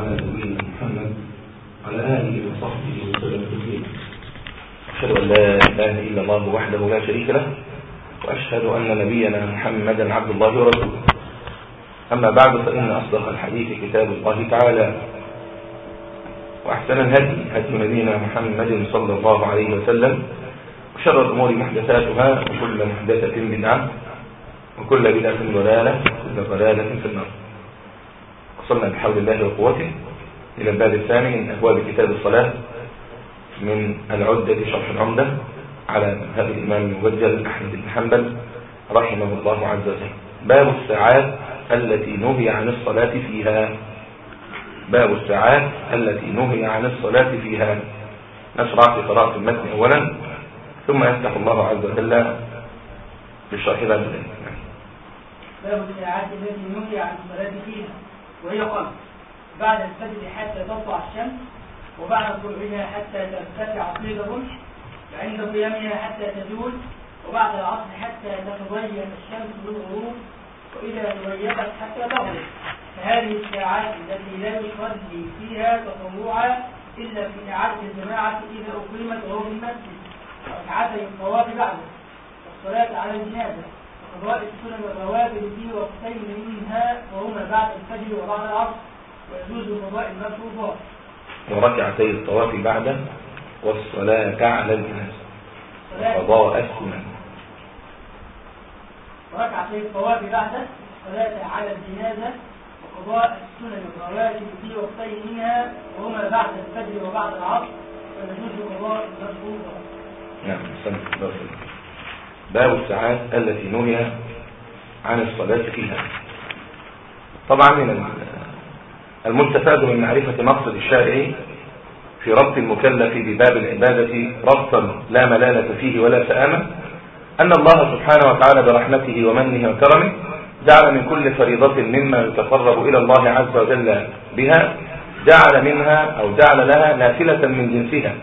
على نبينا محمد وعلى آله وصحبه وسلم تسليما. أشهد أن لا إله إلا الله وحده لا شريك له وأشهد أن نبينا محمدا عبد الله ورسوله. أما بعد فإن أصدق الحديث كتاب الله تعالى وأحسن الهدي هدي نبينا محمد صلى الله عليه وسلم وشر الأمور محدثاتها وكل محدثة بدعة وكل بدعة ضلالة وكل ضلالة في النار. وصلنا بحول الله وقوته إلى الباب الثاني من أبواب كتاب الصلاة من العدة شرح العمدة على مذهب الإمام المبجل أحمد بن حنبل رحمه الله عز وجل. باب الساعات التي نهي عن الصلاة فيها. باب الساعات التي نهي عن الصلاة فيها. نشرع في قراءة المتن أولا ثم يفتح الله عز وجل بالشرح ذلك. باب الساعات التي نهي عن الصلاة فيها. وهي خمس بعد الفجر حتى تطلع الشمس وبعد طلوعها حتى ترتفع قيدهم وعند قيامها حتى تزول وبعد العصر حتى تتضيق الشمس بالغروب وإذا تضيقت حتى تغرب. فهذه الساعات التي لا يصلي فيها تطوعا إلا في إعادة الجماعة إذا أقيمت وهو في المسجد وركعتي الطواف بعده. والصلاة على الجنازة. الرواتب في وقتين منها وهما بعد الفجر وبعد العصر ويجوز قضاء المفروضات وركعتي الطواف بعد والصلاة على الجنازة. وقضاء السنن وركعتي الطواف بعد الصلاة على الجنازة وقضاء السنن الرواتب في وقتين منها وهما بعد الفجر وبعد العصر ويجوز قضاء المفروضات نعم سنة باب الساعات التي نهي عن الصلاة فيها. طبعا من المستفاد من معرفة مقصد الشارع في ربط المكلف بباب العبادة ربطا لا ملالة فيه ولا سآمة أن الله سبحانه وتعالى برحمته ومنه وكرمه جعل من كل فريضة مما يتقرب إلى الله عز وجل بها جعل منها أو جعل لها نافلة من جنسها.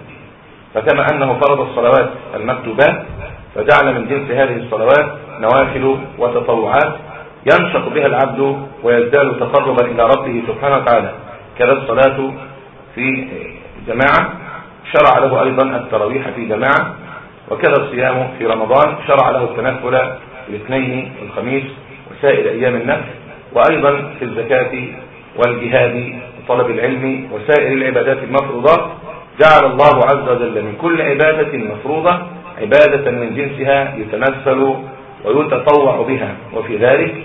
فكما أنه فرض الصلوات المكتوبات فجعل من جنس هذه الصلوات نوافل وتطوعات ينشط بها العبد ويزداد تقربا إلى ربه سبحانه وتعالى. كذا الصلاة في جماعة شرع له أيضا التراويح في جماعة وكذا الصيام في رمضان شرع له التنفل الاثنين والخميس وسائر أيام النفس وأيضا في الزكاة والجهاد وطلب العلم وسائر العبادات المفروضات جعل الله عز وجل من كل عبادة مفروضة عبادة من جنسها يتنفل ويتطوع بها. وفي ذلك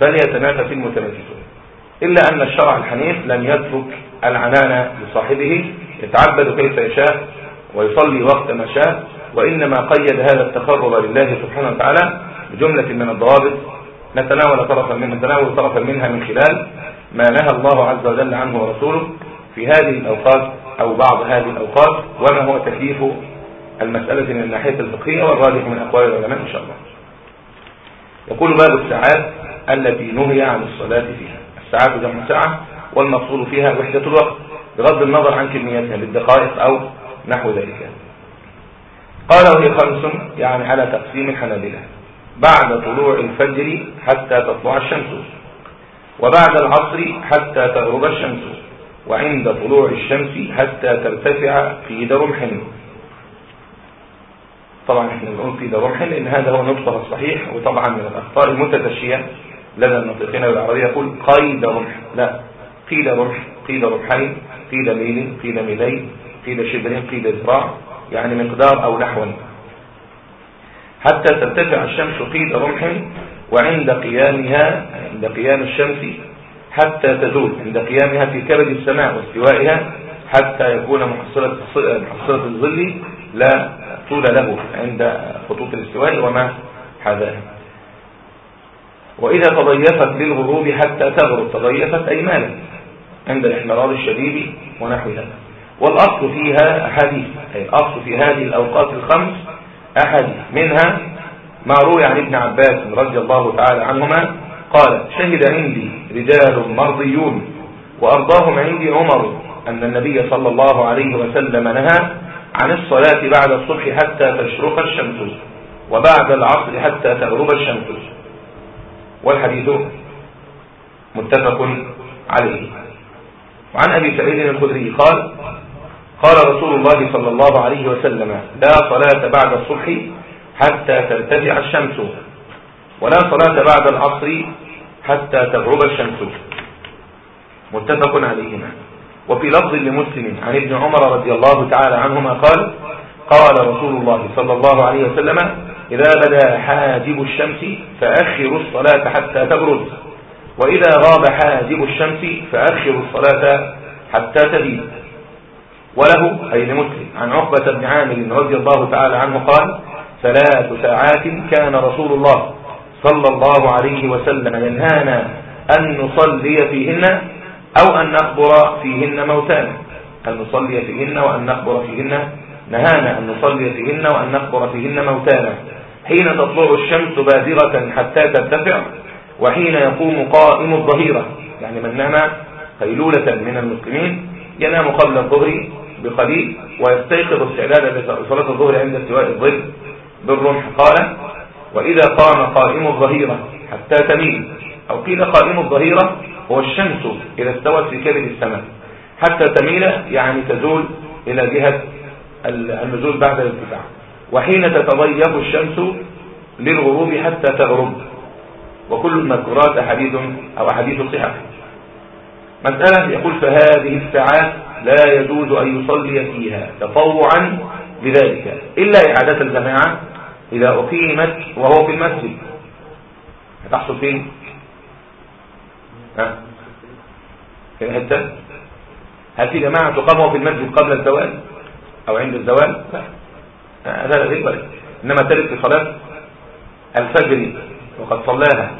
فليتنافس المتنافسون. إلا أن الشرع الحنيف لم يترك العنان لصاحبه يتعبد كيف يشاء ويصلي وقت ما شاء وإنما قيد هذا التقرب لله سبحانه وتعالى بجملة من الضوابط نتناول طرفا منها نتناول طرفا منها من خلال ما نهى الله عز وجل عنه ورسوله في هذه الأوقات أو بعض هذه الأوقات وما هو تكليف المسألة من الناحية الفقهية والراجح من أقوال العلماء إن شاء الله. يقول باب الساعات التي نهي عن الصلاة فيها. الساعات جمع ساعة والمقصود فيها وحدة الوقت بغض النظر عن كميتها بالدقائق أو نحو ذلك. قال وهي خمس يعني على تقسيم الحنابلة. بعد طلوع الفجر حتى تطلع الشمس. وبعد العصر حتى تغرب الشمس. وعند طلوع الشمس حتى ترتفع في رمح. طبعا إحنا بنقول في رمح لأن هذا هو نطقها الصحيح وطبعا من الاخطاء المتفشيه لدى الناطقين بالعربيه يقول قيد رمح. لا قيل رمح قيل رمحين قيل ميل قيل ميلين قيل شبر قيل ذراع يعني مقدار أو نحو. حتى ترتفع الشمس قيد رمح وعند قيامها عند قيام الشمس حتى تزول عند قيامها في كبد السماء واستوائها حتى يكون محصلة محصلة الظل لا طول له عند خطوط الاستواء وما حذاه. وإذا تضيفت للغروب حتى تغرب تضيفت أي عند الاحمرار الشديد ونحو هذا والأصل فيها أحاديث أي الأصل في هذه الأوقات الخمس أحاديث منها ما روي عن ابن عباس رضي الله تعالى عنهما قال شهد عندي رجال مرضيون وأرضاهم عندي عمر أن النبي صلى الله عليه وسلم نهى عن الصلاة بعد الصبح حتى تشرق الشمس وبعد العصر حتى تغرب الشمس. والحديث متفق عليه. وعن أبي سعيد الخدري قال قال رسول الله صلى الله عليه وسلم لا صلاة بعد الصبح حتى ترتفع الشمس ولا صلاة بعد العصر حتى تغرب الشمس. متفق عليهما. وفي لفظ لمسلم عن ابن عمر رضي الله تعالى عنهما قال قال رسول الله صلى الله عليه وسلم إذا بدا حاجب الشمس فأخروا الصلاة حتى تبرد وإذا غاب حاجب الشمس فأخروا الصلاة حتى تبيد. وله أي لمسلم عن عقبة بن عامر رضي الله تعالى عنه قال ثلاث ساعات كان رسول الله صلى الله عليه وسلم ينهانا أن نصلي فيهن أو أن نخبر فيهن موتانا. أن نصلي فيهن وأن نخبر فيهن نهانا. أن نصلي فيهن وأن نخبر فيهن موتانا. حين تطلع الشمس بازغة حتى ترتفع وحين يقوم قائم الظهيرة. يعني من نام قيلولة من المسلمين ينام قبل الظهر بقليل ويستيقظ استعدادا لصلاة الظهر عند استواء الظل بالرمح. قال وإذا قام قائم الظهيرة حتى تميل أو قيل قائم الظهيرة هو الشمس إذا استوت في كبد السماء. حتى تميل يعني تزول إلى جهة النزول بعد الارتفاع. وحين تتضيق الشمس للغروب حتى تغرب. وكل المذكورات أحاديث أو أحاديث صحة مسألة يقول فهذه الساعات لا يجوز أن يصلي فيها. تطوعا بذلك إلا إعادة الجماعة إذا أقيمت وهو في المسجد. هتحصل فين؟ ها؟ في الحتة هل في جماعة تقام في المسجد قبل الزوال؟ أو عند الزوال؟ لا. هذا لا غير إنما ترك في صلاة الفجر وقد صلاها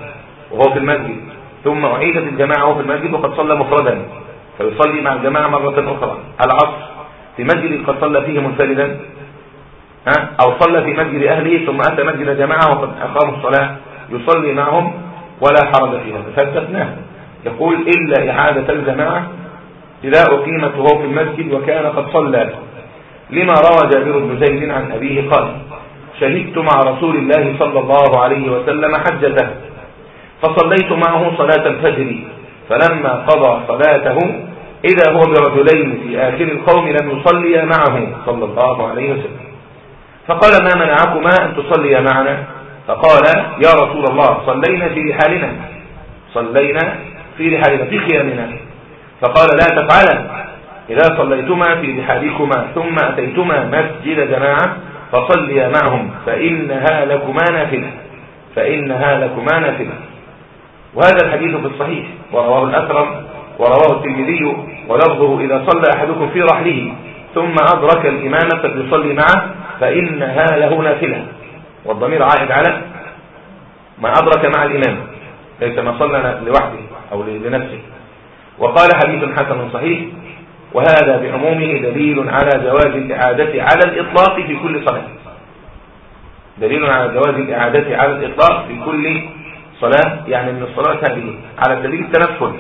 وهو في المسجد ثم أعيدت الجماعة وهو في المسجد وقد صلى مفردا فيصلي مع الجماعة مرة أخرى. العصر في مسجد قد صلى فيه منفردا ها؟ أو صلى في مسجد أهله ثم أتى مسجد جماعة وقد أقاموا الصلاة يصلي معهم ولا حرج فيها فاستثناه. يقول إلا إعادة الجماعة إذا أقيمت وهو في المسجد وكان قد صلى. لما روى جابر بن زيد عن أبيه قال شهدت مع رسول الله صلى الله عليه وسلم حجته فصليت معه صلاة الفجر. فلما قضى صلاته إذا هو برجلين في آخر القوم لم يصليا معه صلى الله عليه وسلم. فقال ما منعكما أن تصليا معنا؟ فقال يا رسول الله صلينا في رحالنا صلينا؟ في رحالنا في خيامنا. فقال لا تفعلا إذا صليتما في رحالكما ثم أتيتما مسجد جماعة فصليا معهم. فإنها لكما نافلة. فإنها لكما نافلة. وهذا الحديث في الصحيح. ورواه الأكرم ورواه الترمذي ولفظه إذا صلى أحدكم في رحله. ثم أدرك الإمام فليصلي معه. فإنها له نافلة. والضمير عائد على ما أدرك مع الإمام. ليس ما صلى لوحده. أو لنفسه. وقال حديث حسن صحيح وهذا بعمومه دليل على جواز الإعادة على الإطلاق في كل صلاة. دليل على جواز الإعادة على الإطلاق في كل صلاة يعني من الصلاة هذه. على سبيل التنفل.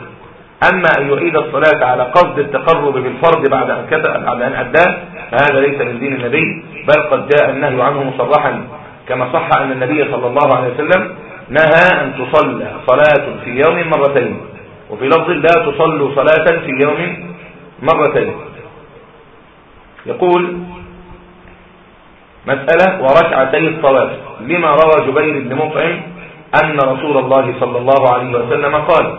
أما أن يعيد الصلاة على قصد التقرب بالفرض بعد أن بعد أن أداه فهذا ليس من دين النبي بل قد جاء النهي عنه مصرحا. كما صح أن النبي صلى الله عليه وسلم نهى أن تصلى صلاة في يوم مرتين وفي لفظ لا تصلوا صلاة في يوم مرتين. يقول مسألة وركعتي الطواف لما روى جبير بن مطعم أن رسول الله صلى الله عليه وسلم قال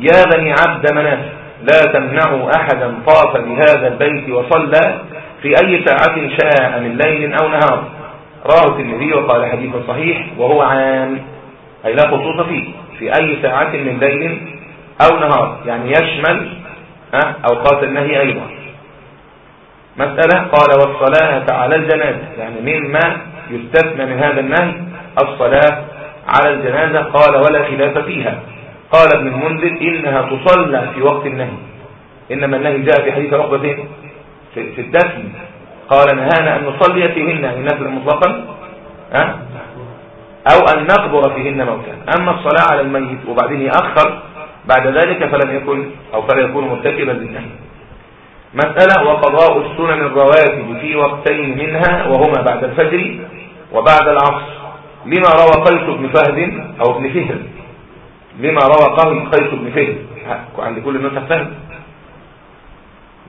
يا بني عبد مناف لا تمنعوا أحدا طاف بهذا البيت وصلى في أي ساعة شاء من ليل أو نهار. رواه الترمذي وقال حديث صحيح وهو عام. أي لا خصوص فيه في أي ساعة من ليل أو نهار يعني يشمل أوقات النهي أيضا. مسألة قال والصلاة على الجنازة يعني مما يستثنى من هذا النهي الصلاة على الجنازة قال ولا خلاف فيها. قال ابن المنذر إنها تصلى في وقت النهي. إنما النهي جاء في حديث رغبة في, الدفن. قال نهانا أن نصلي فيهن يعني نفل مطلقا؟ أو أن نقبر فيهن موتا. أما الصلاة على الميت وبعدين يأخر بعد ذلك فلم يكن أو فلا يكون مرتكبا للنهي. مسألة وقضاء السنن الرواتب في وقتين منها وهما بعد الفجر وبعد العصر. لما روى قيس بن فهد أو ابن فهد. لما روى قيس بن فهد. عند كل الناس فهد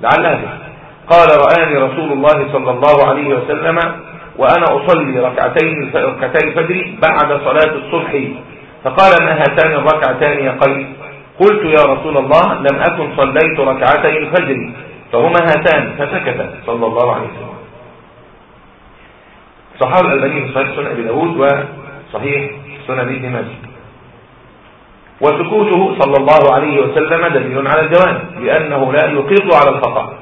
لعلها قال رآني رسول الله صلى الله عليه وسلم وأنا أصلي ركعتين ركعتي الفجر بعد صلاة الصبح. فقال ما هاتان الركعتان يا قيس؟ قلت يا رسول الله لم أكن صليت ركعتي الفجر فهما هاتان فسكت صلى الله عليه وسلم. صحاب الألباني في صحيح سنة أبي داود وصحيح سنة ابن ماجه وسكوته صلى الله عليه وسلم دليل على الجواز لأنه لا يقر على الخطأ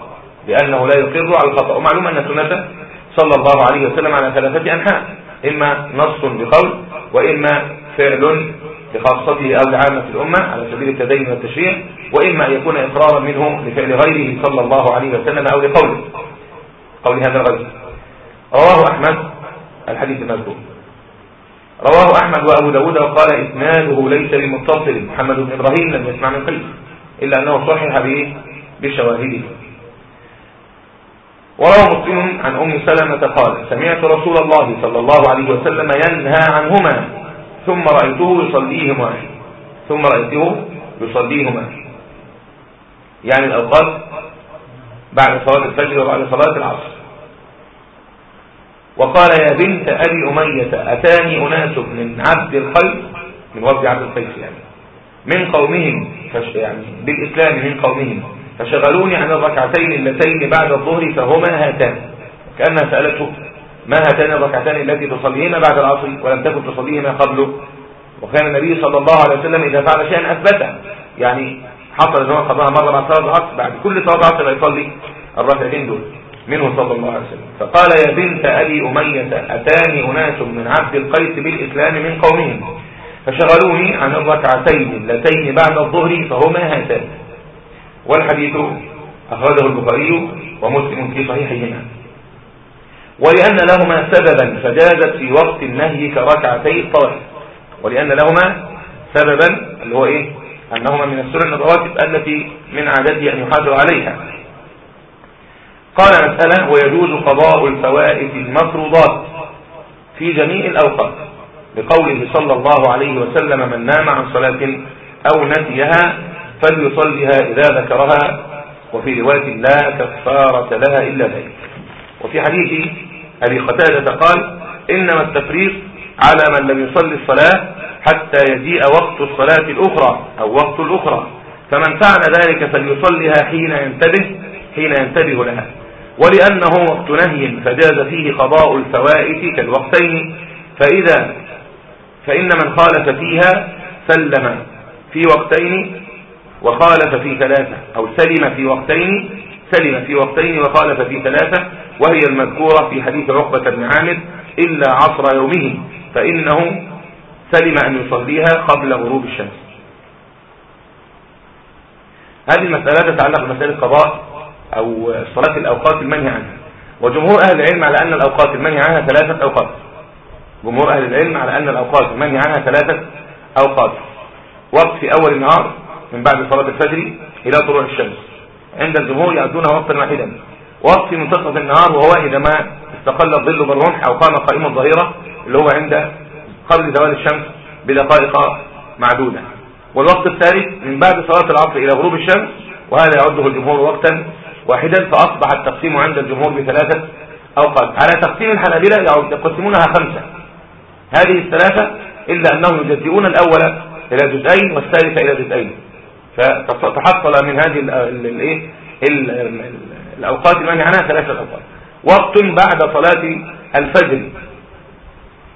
لأنه لا يقر على الخطأ. ومعلوم أن سنته صلى الله عليه وسلم على ثلاثة أنحاء إما نص بقول وإما فعل بخاصته أو لعامة الأمة على سبيل التدين والتشريع وإما أن يكون إقرارا منه لفعل غيره صلى الله عليه وسلم أو لقوله. قول هذا الغير رواه أحمد الحديث المذكور رواه أحمد وأبو داود وقال إسناده ليس بمتصل محمد بن إبراهيم لم يسمع من قيس إلا أنه صحح به بشواهده. وروى مسلم عن أم سلمة قال سمعت رسول الله صلى الله عليه وسلم ينهى عنهما ثم رأيته يصليهما ثم رأيته يصليهما. يعني الأوقات بعد صلاة الفجر وبعد صلاة العصر. وقال يا بنت أبي أمية أتاني أناس من عبد الخير من وفد عبد القيس يعني من قومهم يعني بالإسلام من قومهم. فشغلوني عن الركعتين اللتين بعد الظهر فهما هاتان. كأنها سألته ما هاتان الركعتان التي تصليهما بعد العصر ولم تكن تصليهما قبله؟ وكان النبي صلى الله عليه وسلم إذا فعل شيئا أثبته. يعني حصل زمان قضاها مرة بعد صلاة العصر بعد كل صلاة العصر يصلي الركعتين دول. منه صلى الله عليه وسلم. فقال يا بنت أبي أمية أتاني أناس من عبد القيس بالإسلام من قومهم؟ فشغلوني عن الركعتين اللتين بعد الظهر فهما هاتان. والحديث أخرجه البخاري ومسلم في صحيحهما ولأن لهما سببا فجازت في وقت النهي كركعتي الطواف. ولأن لهما سببا اللي هو إيه؟ أنهما من السنن الرواتب التي من عادته أن يحافظ عليها. قال مسألة ويجوز قضاء الفوائد المفروضات في جميع الأوقات. لقوله صلى الله عليه وسلم من نام عن صلاة أو نسيها فليصليها إذا ذكرها وفي رواية لا كفارة لها إلا ذلك. وفي حديث أبي قتادة قال إنما التفريق على من لم يصلي الصلاة حتى يجيء وقت الصلاة الأخرى أو وقت الأخرى. فمن فعل ذلك فليصليها حين ينتبه حين ينتبه لها. ولأنه وقت نهي فجاز فيه قضاء الفوائت كالوقتين. فإذا فإن من خالف فيها سلم في وقتين وخالف في ثلاثة أو سلم في وقتين سلم في وقتين وخالف في ثلاثة وهي المذكورة في حديث عقبة بن عامر إلا عصر يومه فإنه سلم أن يصليها قبل غروب الشمس. هذه المسألة تتعلق بمسألة قضاء أو صلاة الأوقات المنهي عنها. وجمهور أهل العلم على أن الأوقات المنهي عنها ثلاثة أوقات. جمهور أهل العلم على أن الأوقات المنهي عنها ثلاثة أوقات. وقت في أول النهار من بعد صلاة الفجر إلى طلوع الشمس. عند الجمهور يعدونها وقتا واحدا. وقت منتصف النهار وهو إذا ما استقل الظل بالرمح أو قام قائم الظهيرة اللي هو عند قبل زوال الشمس بدقائق معدودة. والوقت الثالث من بعد صلاة العصر إلى غروب الشمس وهذا يعده الجمهور وقتا واحدا فأصبح التقسيم عند الجمهور بثلاثة أوقات. على تقسيم الحنابلة يقسمونها خمسة. هذه الثلاثة إلا أنهم يجزئون الأول إلى جزئين والثالثة إلى جزئين. فتحصل من هذه الايه الأوقات المنهي عنها ثلاثة أوقات. وقت بعد صلاة الفجر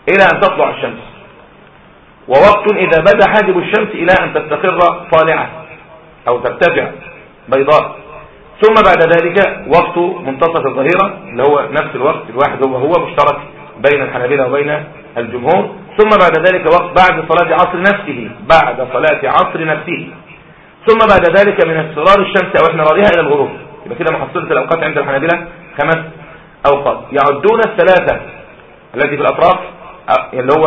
إلى أن تطلع الشمس. ووقت إذا بدأ حاجب الشمس إلى أن تستقر طالعة أو ترتفع بيضاء. ثم بعد ذلك وقت منتصف الظهيرة اللي هو نفس الوقت الواحد هو هو مشترك بين الحنابلة وبين الجمهور. ثم بعد ذلك وقت بعد صلاة عصر نفسه بعد صلاة عصر نفسه. ثم بعد ذلك من اصفرار الشمس أو احمرارها إلى الغروب. يبقى كده محصلة الأوقات عند الحنابلة خمس أوقات. يعدون الثلاثة التي في الأطراف اللي هو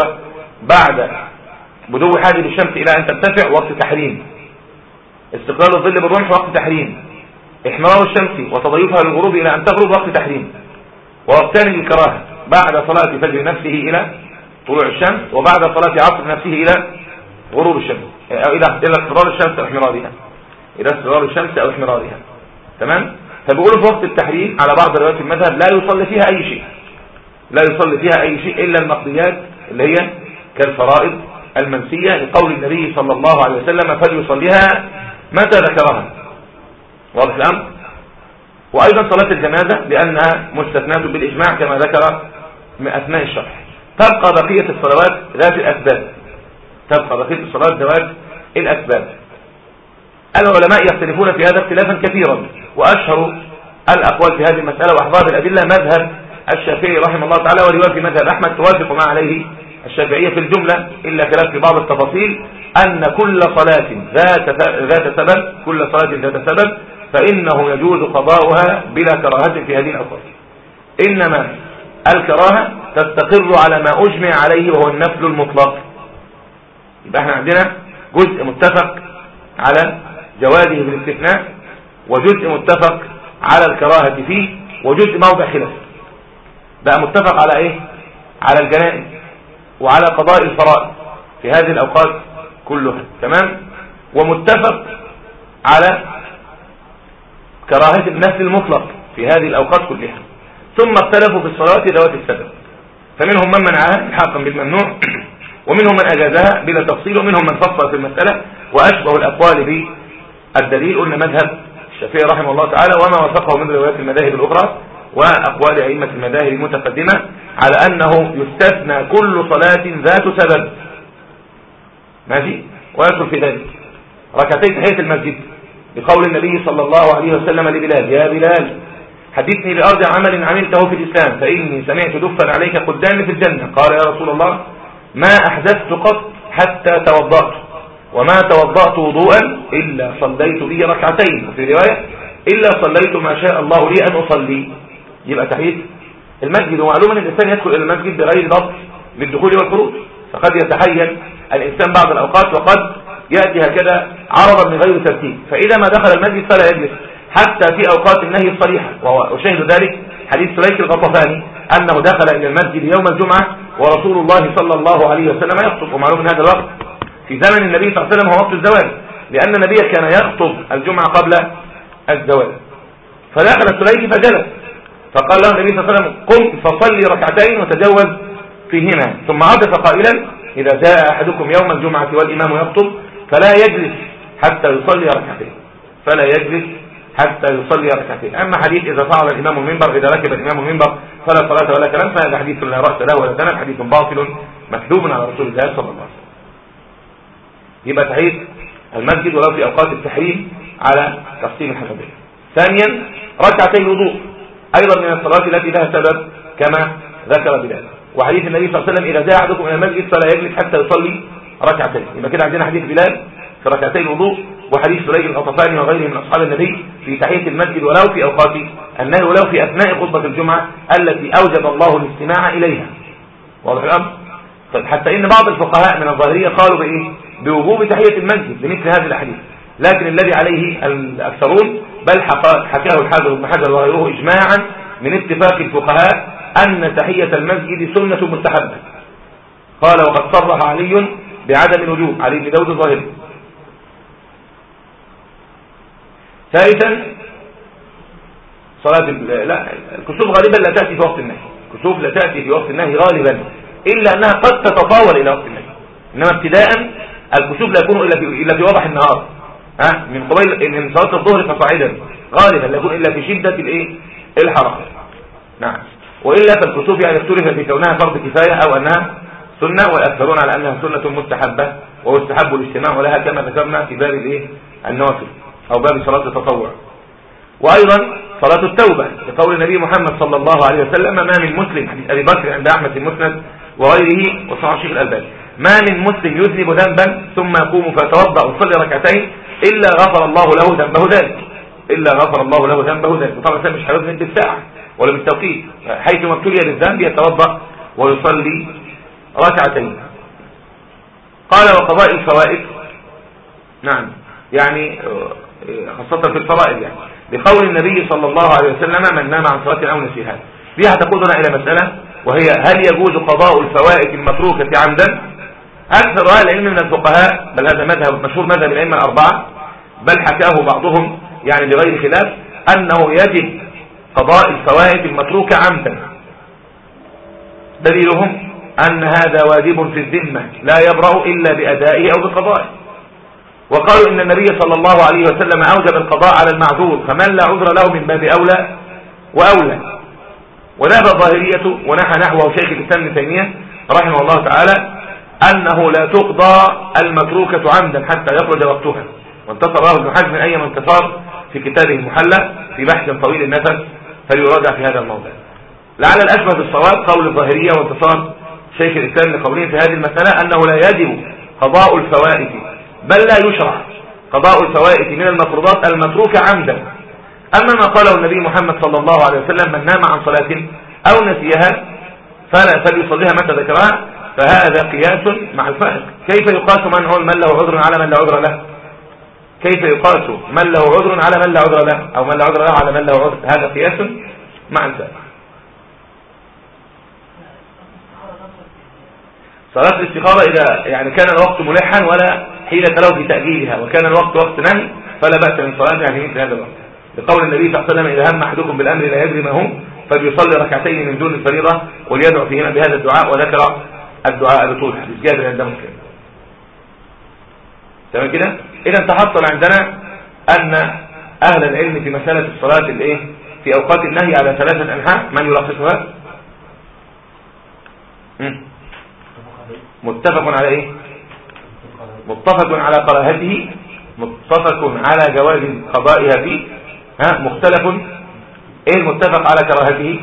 بعد بدو حاجب الشمس إلى أن ترتفع وقت تحريم. استقلال الظل بالرمح وقت تحريم. إحمرار الشمس وتضيفها للغروب إلى أن تغرب وقت تحريم. ووقتان للكراهة بعد صلاة فجر نفسه إلى طلوع الشمس وبعد صلاة عصر نفسه إلى غروب الشمس. أو إلى إلى اصفرار الشمس أو احمرارها إلى اصفرار الشمس أو احمرارها تمام؟ فبيقولوا في وقت التحريم على بعض روايات المذهب لا يصلي فيها أي شيء. لا يصلي فيها أي شيء إلا المقضيات اللي هي كالفرائض المنسية لقول النبي صلى الله عليه وسلم فليصليها متى ذكرها. واضح الأمر؟ وأيضا صلاة الجنازة لأنها مستثناة بالإجماع كما ذكر من أثناء الشرح تبقى بقية الصلوات ذات الأسباب. تبقى بقية الصلوات ذات الأسباب العلماء يختلفون في هذا اختلافا كثيرا وأشهر الأقوال في هذه المسألة وأحباب الأدلة مذهب الشافعي رحمه الله تعالى ورواية مذهب أحمد توافق ما عليه الشافعية في الجملة إلا خلاف في بعض التفاصيل أن كل صلاة ذات ذات سبب كل صلاة ذات سبب فإنه يجوز قضاؤها بلا كراهة في هذه الأوقات إنما الكراهة تستقر على ما أجمع عليه وهو النفل المطلق. يبقى إحنا عندنا جزء متفق على جوازه بالاستثناء وجزء متفق على الكراهة فيه وجزء موضع خلاف. بقى متفق على إيه؟ على الجنائز وعلى قضاء الفرائض في هذه الأوقات كلها تمام؟ ومتفق على كراهة النفل المطلق في هذه الأوقات كلها. ثم اختلفوا في الصلاة ذوات السبب فمنهم من منعها الحاقا بالممنوع. ومنهم من أجازها بلا تفصيل ومنهم من فصل في المسألة وأشبه الأقوال بالدليل قلنا مذهب الشافعي رحمه الله تعالى وما وثقه من روايات المذاهب الأخرى وأقوال أئمة المذاهب المتقدمة على أنه يستثنى كل صلاة ذات سبب. ماشي؟ ويدخل في ذلك ركعتين تحية المسجد بقول النبي صلى الله عليه وسلم لبلال يا بلال حدثني بأرجع عمل عملته في الإسلام فإني سمعت دفا عليك قدامي في الجنة. قال يا رسول الله ما أحدثت قط حتى توضأت. وما توضأت وضوءا إلا صليت به ركعتين. وفي رواية إلا صليت ما شاء الله لي أن أصلي. يبقى تحية المسجد ومعلوم أن الإنسان يدخل إلى المسجد بغير ضبط بالدخول والخروج. فقد يتحين الإنسان بعض الأوقات وقد يأتي هكذا عرضا من غير ترتيب. فإذا ما دخل المسجد فلا يجلس حتى في أوقات النهي الصريحة. وأشاهد ذلك حديث سليك الغطفاني. أنه دخل إلى المسجد يوم الجمعة ورسول الله صلى الله عليه وسلم يخطب. ومعلوم من هذا الوقت في زمن النبي صلى الله عليه وسلم هو وقت الزواج لأن النبي كان يخطب الجمعة قبل الزواج. فدخل سليك فجلس فقال له النبي صلى الله عليه وسلم قم فصلي ركعتين وتجوز فيهما. ثم عطف قائلا إذا جاء أحدكم يوم الجمعة والإمام يخطب فلا يجلس حتى يصلي ركعتين. فلا يجلس حتى يصلي ركعتين. أما حديث إذا صعد الإمام المنبر إذا ركب الإمام المنبر فلا صلاة ولا كلام فهذا حديث لا رأس له ولا سند حديث باطل مكذوب على رسول الله صلى الله عليه وسلم. يبقى تحيث المسجد ولو في أوقات التحريم على تقسيم الحنبلة ثانيا ركعتي الوضوء. أيضا من الصلاة التي لها سبب كما ذكر بلال. وحديث النبي صلى الله عليه وسلم إذا جاء أحدكم إلى المسجد فلا يجلس حتى يصلي ركعتين. يبقى كده عندنا حديث بلال في ركعتي الوضوء. وحديث سليم الغطفاني وغيره من أصحاب النبي في تحية المسجد ولو في أوقات النهي ولو في أثناء خطبة الجمعة التي أوجب الله الاستماع إليها. واضح الأمر؟ طيب حتى إن بعض الفقهاء من الظاهرية قالوا بإيه؟ بوجوب تحية المسجد لمثل هذه الأحاديث. لكن الذي عليه الأكثرون بل حكاه الحافظ ابن حجر وغيره إجماعا من اتفاق الفقهاء أن تحية المسجد سنة مستحبة. قال وقد صرح علي بعدم الوجوب علي بن داود الظاهري. ثالثا صلاة لا الكسوف غالبا لا تأتي في وقت النهي. الكسوف لا تأتي في وقت النهي غالبا إلا أنها قد تتطاول إلى وقت النهي. إنما ابتداء الكسوف لا يكون إلا في, إلا في وضح النهار. ها؟ من قبيل من صلاة الظهر فصاعدا. غالبا لا يكون إلا في شدة الإيه؟ الحرارة نعم. وإلا فالكسوف يعني اختلف في كونها فرض كفاية أو أنها سنة ويأثرون على أنها سنة مستحبة ويستحب الاجتماع لها كما ذكرنا في باب الإيه؟ النوافل. أو باب صلاة التطوع. وأيضا صلاة التوبة لقول النبي محمد صلى الله عليه وسلم ما من مسلم حديث أبي بكر عند أحمد في المسند وغيره وصحى الشيخ الألباني ما من مسلم يذنب ذنبا ثم يقوم فيتوضأ ويصلي ركعتين إلا غفر الله له ذنبه ذلك. إلا غفر الله له ذنبه ذلك. وطبعا مش هيذنب بالساعة ولا بالتوقيت حيث ما ابتلي بالذنب يتوضأ ويصلي ركعتين. قال وقضاء الفوائد. نعم. يعني خاصة في الفرائض يعني. بقول النبي صلى الله عليه وسلم من نام عن صلاة أو نسيها دي هتقودنا إلى مسألة وهي هل يجوز قضاء الفوائد المتروكة عمدا؟ أكثر أهل العلم من الفقهاء بل هذا مذهب مشهور مذهب الأئمة الأربعة بل حكاه بعضهم يعني بغير خلاف أنه يجب قضاء الفوائد المتروكة عمدا. دليلهم أن هذا واجب في الذمة لا يبرأ إلا بأدائه أو بقضائه. وقالوا إن النبي صلى الله عليه وسلم أوجب القضاء على المعذور فمن لا عذر له من باب أولى وأولى. وذهب الظاهرية ونحى نحوه شيخ الإسلام ابن تيمية رحمه الله تعالى أنه لا تقضى المتروكة عمدا حتى يخرج وقتها. وانتصر له ابن حزم أيما انتصار في كتابه المحلى في بحث طويل النفس فليراجع في هذا الموضوع لعل الأشبه بالصواب قول الظاهرية وانتصار شيخ الإسلام لقولهم في هذه المسألة أنه لا يجب قضاء الفوائد بل لا يشرع. قضاء الفوائد من المفروضات المتروكة عمدا. أما ما قاله النبي محمد صلى الله عليه وسلم من نام عن صلاة أو نسيها فلا فليصليها متى ذكرها فهذا قياس مع الفائق. كيف يقاس من هو من له عذر على من لا عذر له؟ كيف يقاس من له عذر على من لا عذر له؟ أو من لا عذر له على من له عذر؟ هذا قياس مع الفائق. صلاة الاستخارة إذا يعني كان الوقت ملحا ولا حيلة له في تأجيلها وكان الوقت وقت نهي فلا بأس من صلاة يعني مثل هذا الوقت. لقول النبي صلى الله عليه وسلم إذا هم أحدكم بالأمر لا يدري ما هو فليصلي ركعتين من دون الفريضة وليدعو فيهما بهذا الدعاء. وذكر الدعاء بطول حديث جابر عند مسلم تمام كده؟ إذا تحصل عندنا أن أهل العلم في مسألة الصلاة الإيه؟ في أوقات النهي على ثلاثة أنحاء. من يلخصها؟ متفق على إيه متفق على كراهته متفق على جواز قضائها فيه. ها مختلف. إيه المتفق على كراهته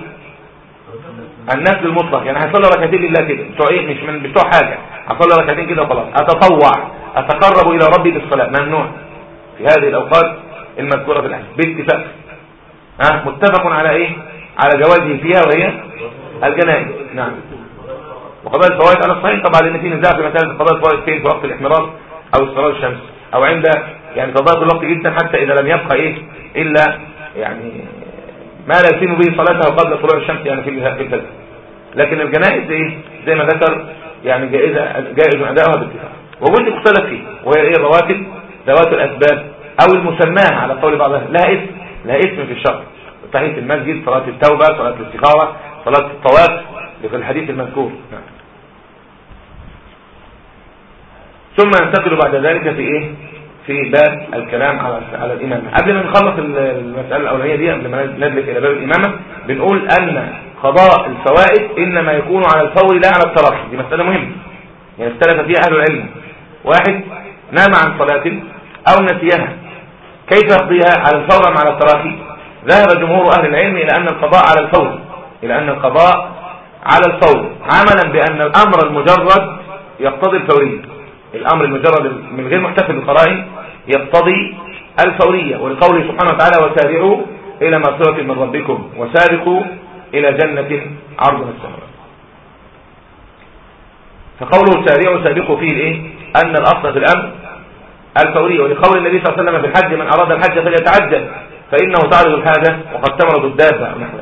النفل المطلق. يعني هصلي ركعتين لله كده بتوع إيه؟ مش من بتوع حاجة. هصلي ركعتين كده وخلاص. أتطوع أتقرب إلى ربي بالصلاة. ممنوع. في هذه الأوقات المذكورة في الحديث. باتفاق. ها متفق على إيه؟ على جوازه فيها وهي الجنائز. نعم. وقضاء الفوائد على الصحيح طبعا لأن في نزاع في مسألة قضاء الفوائد فين في وقت الاحمرار أو استقرار الشمس أو عند يعني قضاء الوقت جدا حتى إذا لم يبقى إيه إلا يعني ما لا يتم به صلاته قبل طلوع الشمس يعني في في الفجر لكن الجنائز إيه زي ما ذكر يعني جائزه جائز ادائها باتفاق. وجود مختلف فيه وهي إيه الرواتب ذوات الأسباب أو المسماه على قول بعض لها اسم لها اسم في الشرع. تحيه المسجد صلاة التوبة صلاة الاستخاره صلاة الطواف في الحديث المذكور نعم. ثم ننتقل بعد ذلك في إيه؟ في باب الكلام على على الإمامة. قبل ما نخلص المسألة الأولانية دي قبل ما ندلك إلى باب الإمامة بنقول أن قضاء الفوائد إنما يكون على الفور لا على التراخي. دي مسألة مهمة. يعني اختلف فيها أهل العلم. واحد نام عن صلاة أو نسيها. كيف يقضيها على الفور أم على التراخي؟ ذهب جمهور أهل العلم إلى أن القضاء على الفور. إلى أن القضاء على الفور. عملا بأن الأمر المجرد يقتضي الفورية. الأمر المجرد من غير محتفل بالقرائن يقتضي الفورية ولقوله سبحانه وتعالى وسارعوا إلى مغفرة من ربكم وسارقوا إلى جنة عرضها السماوات. فقوله سارعوا سابقوا فيه الإيه؟ أن الأصل في الأمر الفورية ولقول النبي صلى الله عليه وسلم في الحج من أراد الحج فليتعجل فإنه تعرض الحاجة وقد تمرض الدابة ونحو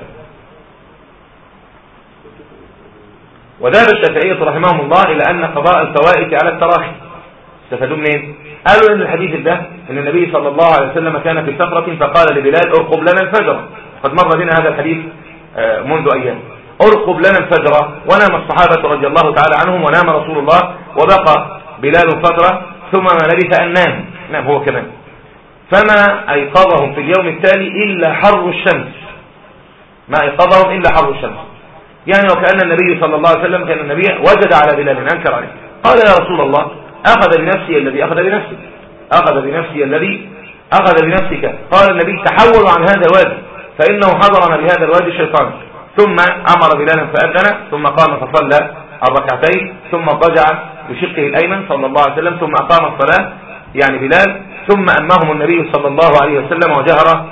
وذهب الشافعية رحمهم الله إلى أن قضاء الفوائد على التراخي. استفادوا منين؟ قالوا إن الحديث ده إن النبي صلى الله عليه وسلم كان في سفرة فقال لبلال ارقب لنا الفجر. قد مر بنا هذا الحديث آه، منذ أيام. ارقب لنا الفجر. ونام الصحابة رضي الله تعالى عنهم ونام رسول الله وبقى بلال فترة ثم ما لبث أن نام. نام هو كمان. فما أيقظهم في اليوم التالي إلا حر الشمس. ما أيقظهم إلا حر الشمس. يعني وكأن النبي صلى الله عليه وسلم كان النبي وجد على بلال أنكر عليه. قال يا رسول الله أخذ بنفسي الذي أخذ بنفسك. أخذ بنفسي الذي أخذ بنفسك. قال النبي تحولوا عن هذا الوادي فإنه حضرنا بهذا الوادي الشيطان. ثم أمر بلالا فأذن ثم قام فصلى الركعتين ثم ضجع بشقه الأيمن صلى الله عليه وسلم ثم أقام الصلاة يعني بلال ثم أمهم النبي صلى الله عليه وسلم وجهر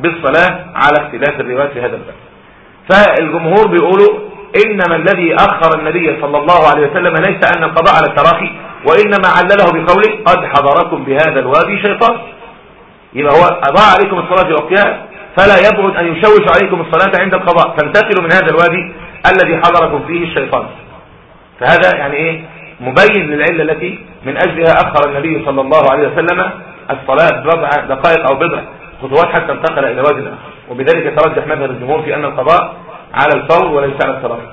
بالصلاة على اختلاف الروايات في هذا الباب. فالجمهور بيقولوا إنما الذي أخر النبي صلى الله عليه وسلم ليس أن القضاء على التراخي وإنما علله بقوله قد حضركم بهذا الوادي شيطان. يبقى هو أضاع عليكم الصلاة وقتها فلا يبعد أن يشوش عليكم الصلاة عند القضاء. فانتقلوا من هذا الوادي الذي حضركم فيه الشيطان. فهذا يعني إيه؟ مبين للعلة التي من أجلها أخر النبي صلى الله عليه وسلم الصلاة بضع دقائق أو بضع خطوات حتى انتقل إلى وادي الآخر. وبذلك يترجح مذهب الجمهور في أن القضاء على الفور وليس على التراخي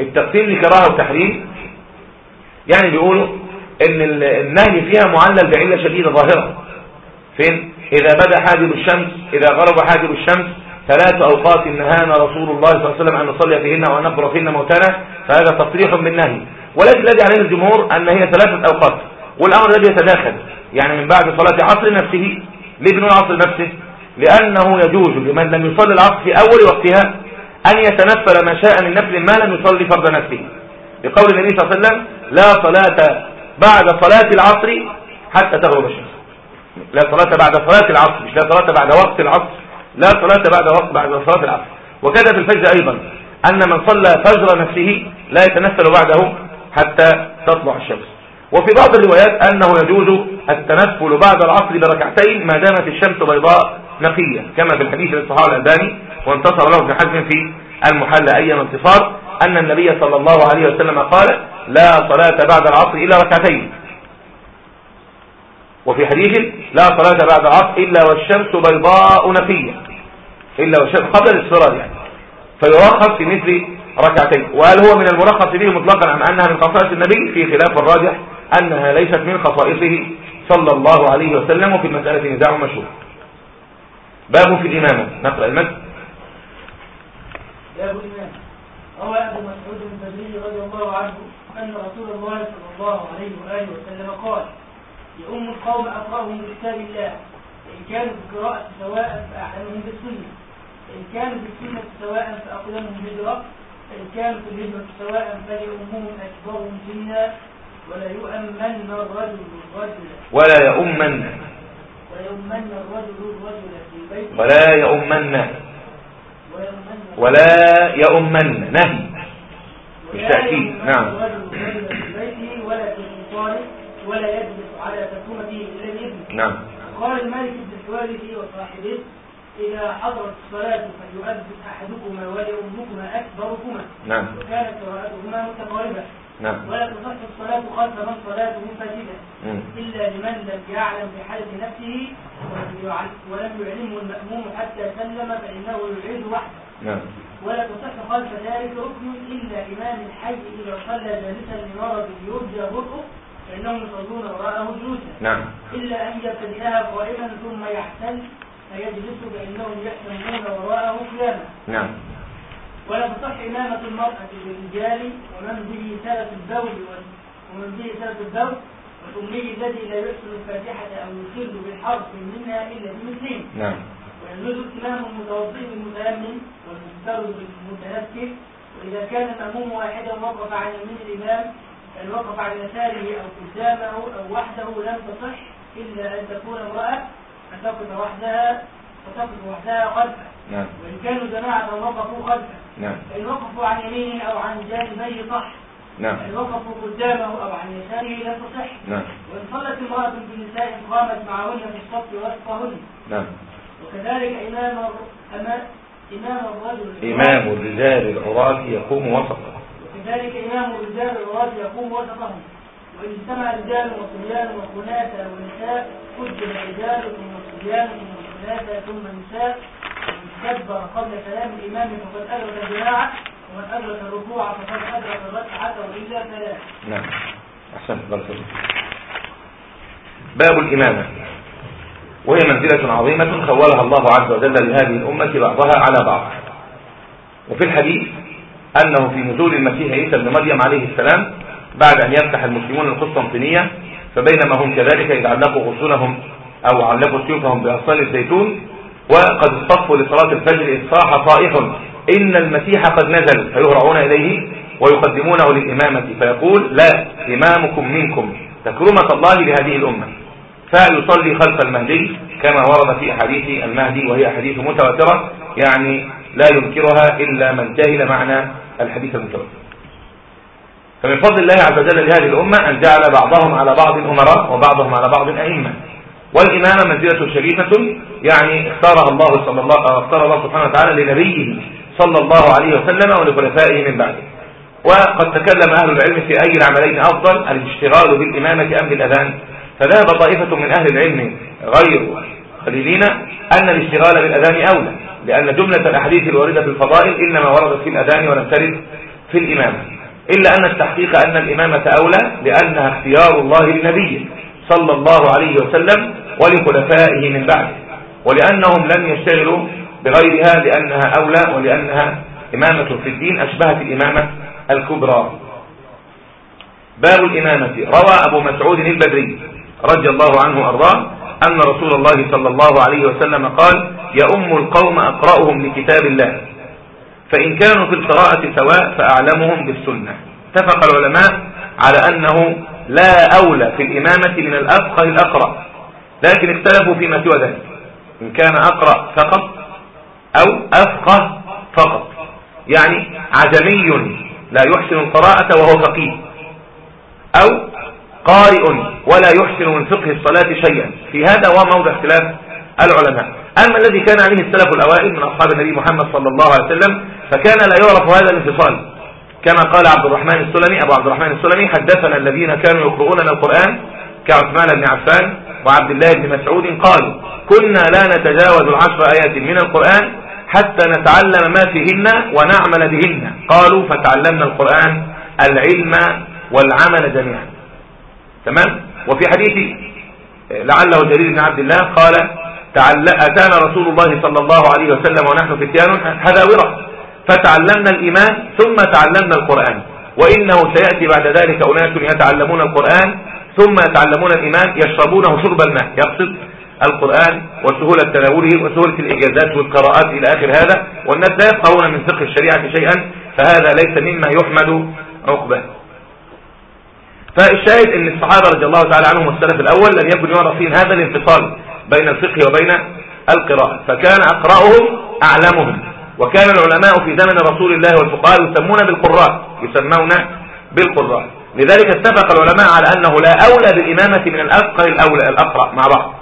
التقسيم لكراهة وتحريم يعني بيقولوا إن النهي فيها معلل بعلة شديدة ظاهرة. فين؟ إذا بدأ حاجب الشمس إذا غرب حاجب الشمس ثلاث أوقات نهانا رسول الله صلى الله عليه وسلم أن نصلي فيهن وأن نقبر فيهن موتانا فهذا تصريح بالنهي. ولكن الذي عليه الجمهور أن هي ثلاثة أوقات. والأمر الذي يتداخل يعني من بعد صلاة عصر نفسه ليه بنقول عصر نفسه لأنه يجوز لمن لم يصلي العصر في أول وقتها أن يتنفل ما شاء من نفل ما لم يصلي فرض نفسه. بقول النبي صلى الله عليه وسلم لا صلاة بعد صلاة العصر حتى تغرب الشمس. لا صلاة بعد صلاة العصر مش لا صلاة بعد وقت العصر لا صلاة بعد وقت بعد صلاة العصر. وكذا في الفجر أيضا أن من صلى فجر نفسه لا يتنفل بعده حتى تطلع الشمس. وفي بعض الروايات أنه يجوز التنفل بعد العصر بركعتين ما دامت الشمس بيضاء نقية كما في الحديث للصحابة الألباني وانتصر له ابن حزم في المحل أيام انتصار أن النبي صلى الله عليه وسلم قال لا صلاة بعد العصر إلا ركعتين وفي حديث لا صلاة بعد العصر إلا والشمس بيضاء نقية إلا والشمس قبل الاصفرار يعني. فيرخص في مثل ركعتين. وهل هو من المرخص به مطلقا أم أنها من خصائص النبي؟ في خلاف الراجح. أنها ليست من خصائصه صلى الله عليه وسلم وفي المسألة نزاع مشهور باب في الإمامة. نقرأ المد باب الإمامة. روى أبو مسعود البدري رضي الله عنه أن رسول الله صلى الله عليه وآله وسلم قال يؤم القوم أقرأهم بكتاب الله. إن كانوا بالقراءة سواء فأعلمهم بالسنة. إن كانوا بالسنة سواء فأقدمهم هجرة. إن كانوا في الهجرة سواء فليؤمهم أكبرهم سنا ولا يؤمن الرجل الرجل. ولا يؤمن. ولا يؤمن الرجل الرجل في بيته. ولا يؤمن. ويؤمن ولا يؤمن نهي نعم. الرجل في بيته ولا في ولا يجلس على تكومته إلا بإذنه. نعم. قال الملك بن الحوارث وصاحبه إذا حضرت الصلاة فليؤذن أحدكما وليؤمكما أكبركما. نعم. وكانت قراءتهما متقاربة. نعم. ولا تصح الصلاة خلف من صلاته فاسدة. إلا لمن لم يعلم بحالة نفسه ولم يعلمه المأموم حتى سلم فإنه يعيد وحده. نعم. ولا تصح خلف ذلك ركن إلا إمام الحي إذا صلى جالسا لمرض يرجى برؤه فإنهم يصلون وراءه جلوسا. نعم. إلا أن يبتدئها قائما ثم يحتل فيجلس فإنهم يحتمون وراءه قياما. نعم. ولا تصح إمامة المرأة بالرجال ومن به سلف البول ومن به سلف البول والأمي الذي لا يحسن الفاتحة أو يخل بالحرف منها إلا بمثلين. نعم. ويجوز الإمام المتوضئ بالمتيمم والمستر بالمتنفس وإذا كان المأموم واحدا وقف عن يمين الإمام أن وقف عن يساره أو قدامه أو وحده لم تصح إلا أن تكون امرأة فتقف وحدها فتقف وحدها خلفه نعم. وإن كانوا جماعة وقفوا خلفه نعم. وقفوا عن يمينه أو عن جانبيه صح نعم. وقفوا قدامه أو عن يساره لا تصح. نعم. وإن صلت امرأة بنساء قامت معهن في الصف وسطهن نعم. وكذلك إمام الر- أما إمام الرجل. إمام الرجال العراة يقوم وسطا وكذلك إمام الرجال الرجل يقوم وسطهم وإن اجتمع رجال وصبيان وخناثة ونساء قدم رجال ثم صبيان ثم خناثة ثم نساء. ومن كبر قبل كلام الإمام فقد أدرك الجماعة ومن أدرك الركوع فقد أدرك الركعة وإلا فلا نعم. أحسنت. بارك الله باب الإمامة. وهي منزلة عظيمة خولها الله عز وجل لهذه الأمة بعضها على بعض. وفي الحديث أنه في نزول المسيح عيسى بن مريم عليه السلام بعد أن يفتح المسلمون القسطنطينية فبينما هم كذلك إذ علقوا غصونهم أو علقوا سيوفهم بأغصان الزيتون وقد اصطفوا لصلاة الفجر إذ صاح صائح إن المسيح قد نزل فيهرعون إليه ويقدمونه للإمامة فيقول لا إمامكم منكم تكرمة الله لهذه الأمة. فيصلي خلف المهدي كما ورد في أحاديث المهدي وهي أحاديث متواترة يعني لا ينكرها إلا من جهل معنى الحديث المتواتر. فمن فضل الله عز وجل لهذه الأمة أن جعل بعضهم على بعض أمراء وبعضهم على بعض أئمة. والإمامة منزلة شريفة يعني اختارها الله صلى الله اختار الله سبحانه وتعالى لنبيه صلى الله عليه وسلم ولخلفائه من بعده. وقد تكلم أهل العلم في أي العملين أفضل؟ الاشتغال بالإمامة أم بالأذان؟ فذهب طائفة من أهل العلم غير قليلين أن الاشتغال بالأذان أولى لأن جملة الأحاديث الواردة في الفضائل إنما وردت في الأذان ولم ترد في الإمامة. إلا أن التحقيق أن الإمامة أولى لأنها اختيار الله للنبي صلى الله عليه وسلم ولخلفائه من بعده. ولأنهم لم يشتغلوا بغيرها لأنها أولى ولأنها إمامة في الدين أشبهت الإمامة الكبرى. باب الإمامة. روى أبو مسعود البدري رضي الله عنه وأرضاه أن رسول الله صلى الله عليه وسلم قال يؤم القوم أقرأهم لكتاب الله. فإن كانوا في القراءة سواء فأعلمهم بالسنة. اتفق العلماء على أنه لا أولى في الإمامة من الأفقه الأقرأ. لكن اختلفوا فيما سوى ذلك. إن كان أقرأ فقط أو أفقه فقط. يعني عجمي لا يحسن القراءة وهو فقيه. أو قارئ ولا يحسن من فقه الصلاة شيئا. في هذا هو موضع اختلاف العلماء. أما الذي كان عليه السلف الأوائل من أصحاب النبي محمد صلى الله عليه وسلم فكان لا يعرف هذا الانفصال. كما قال عبد الرحمن السلمي أبو عبد الرحمن السلمي حدثنا الذين كانوا يقرؤون القرآن كعثمان بن عفان وعبد الله بن مسعود قالوا كنا لا نتجاوز العشر آيات من القرآن حتى نتعلم ما فيهن ونعمل بهن. قالوا فتعلمنا القرآن العلم والعمل جميعا. تمام؟ وفي حديث لعله جرير بن عبد الله قال أتانا رسول الله صلى الله عليه وسلم ونحن فتيان هداورة فتعلمنا الإيمان ثم تعلمنا القرآن. وإنه سيأتي بعد ذلك أناس يتعلمون القرآن ثم يتعلمون الإيمان يشربونه شرب الماء يقصد القرآن وسهولة تناوله وسهولة الإجازات والقراءات إلى آخر هذا والناس لا يفقهون من فقه الشريعة شيئا فهذا ليس مما يحمد عقبه فالشاهد إن الصحابة رضي الله تعالى عنهم والسلف الأول لم يكن يعرف فيهم هذا الانفصال بين الفقه وبين القراءة فكان أقرأهم أعلمهم. وكان العلماء في زمن رسول الله والفقهاء يسمون بالقراء يسمون بالقراء. لذلك اتفق العلماء على أنه لا أولى بالإمامة من الأفقه الأولى الأقرأ مع بعض.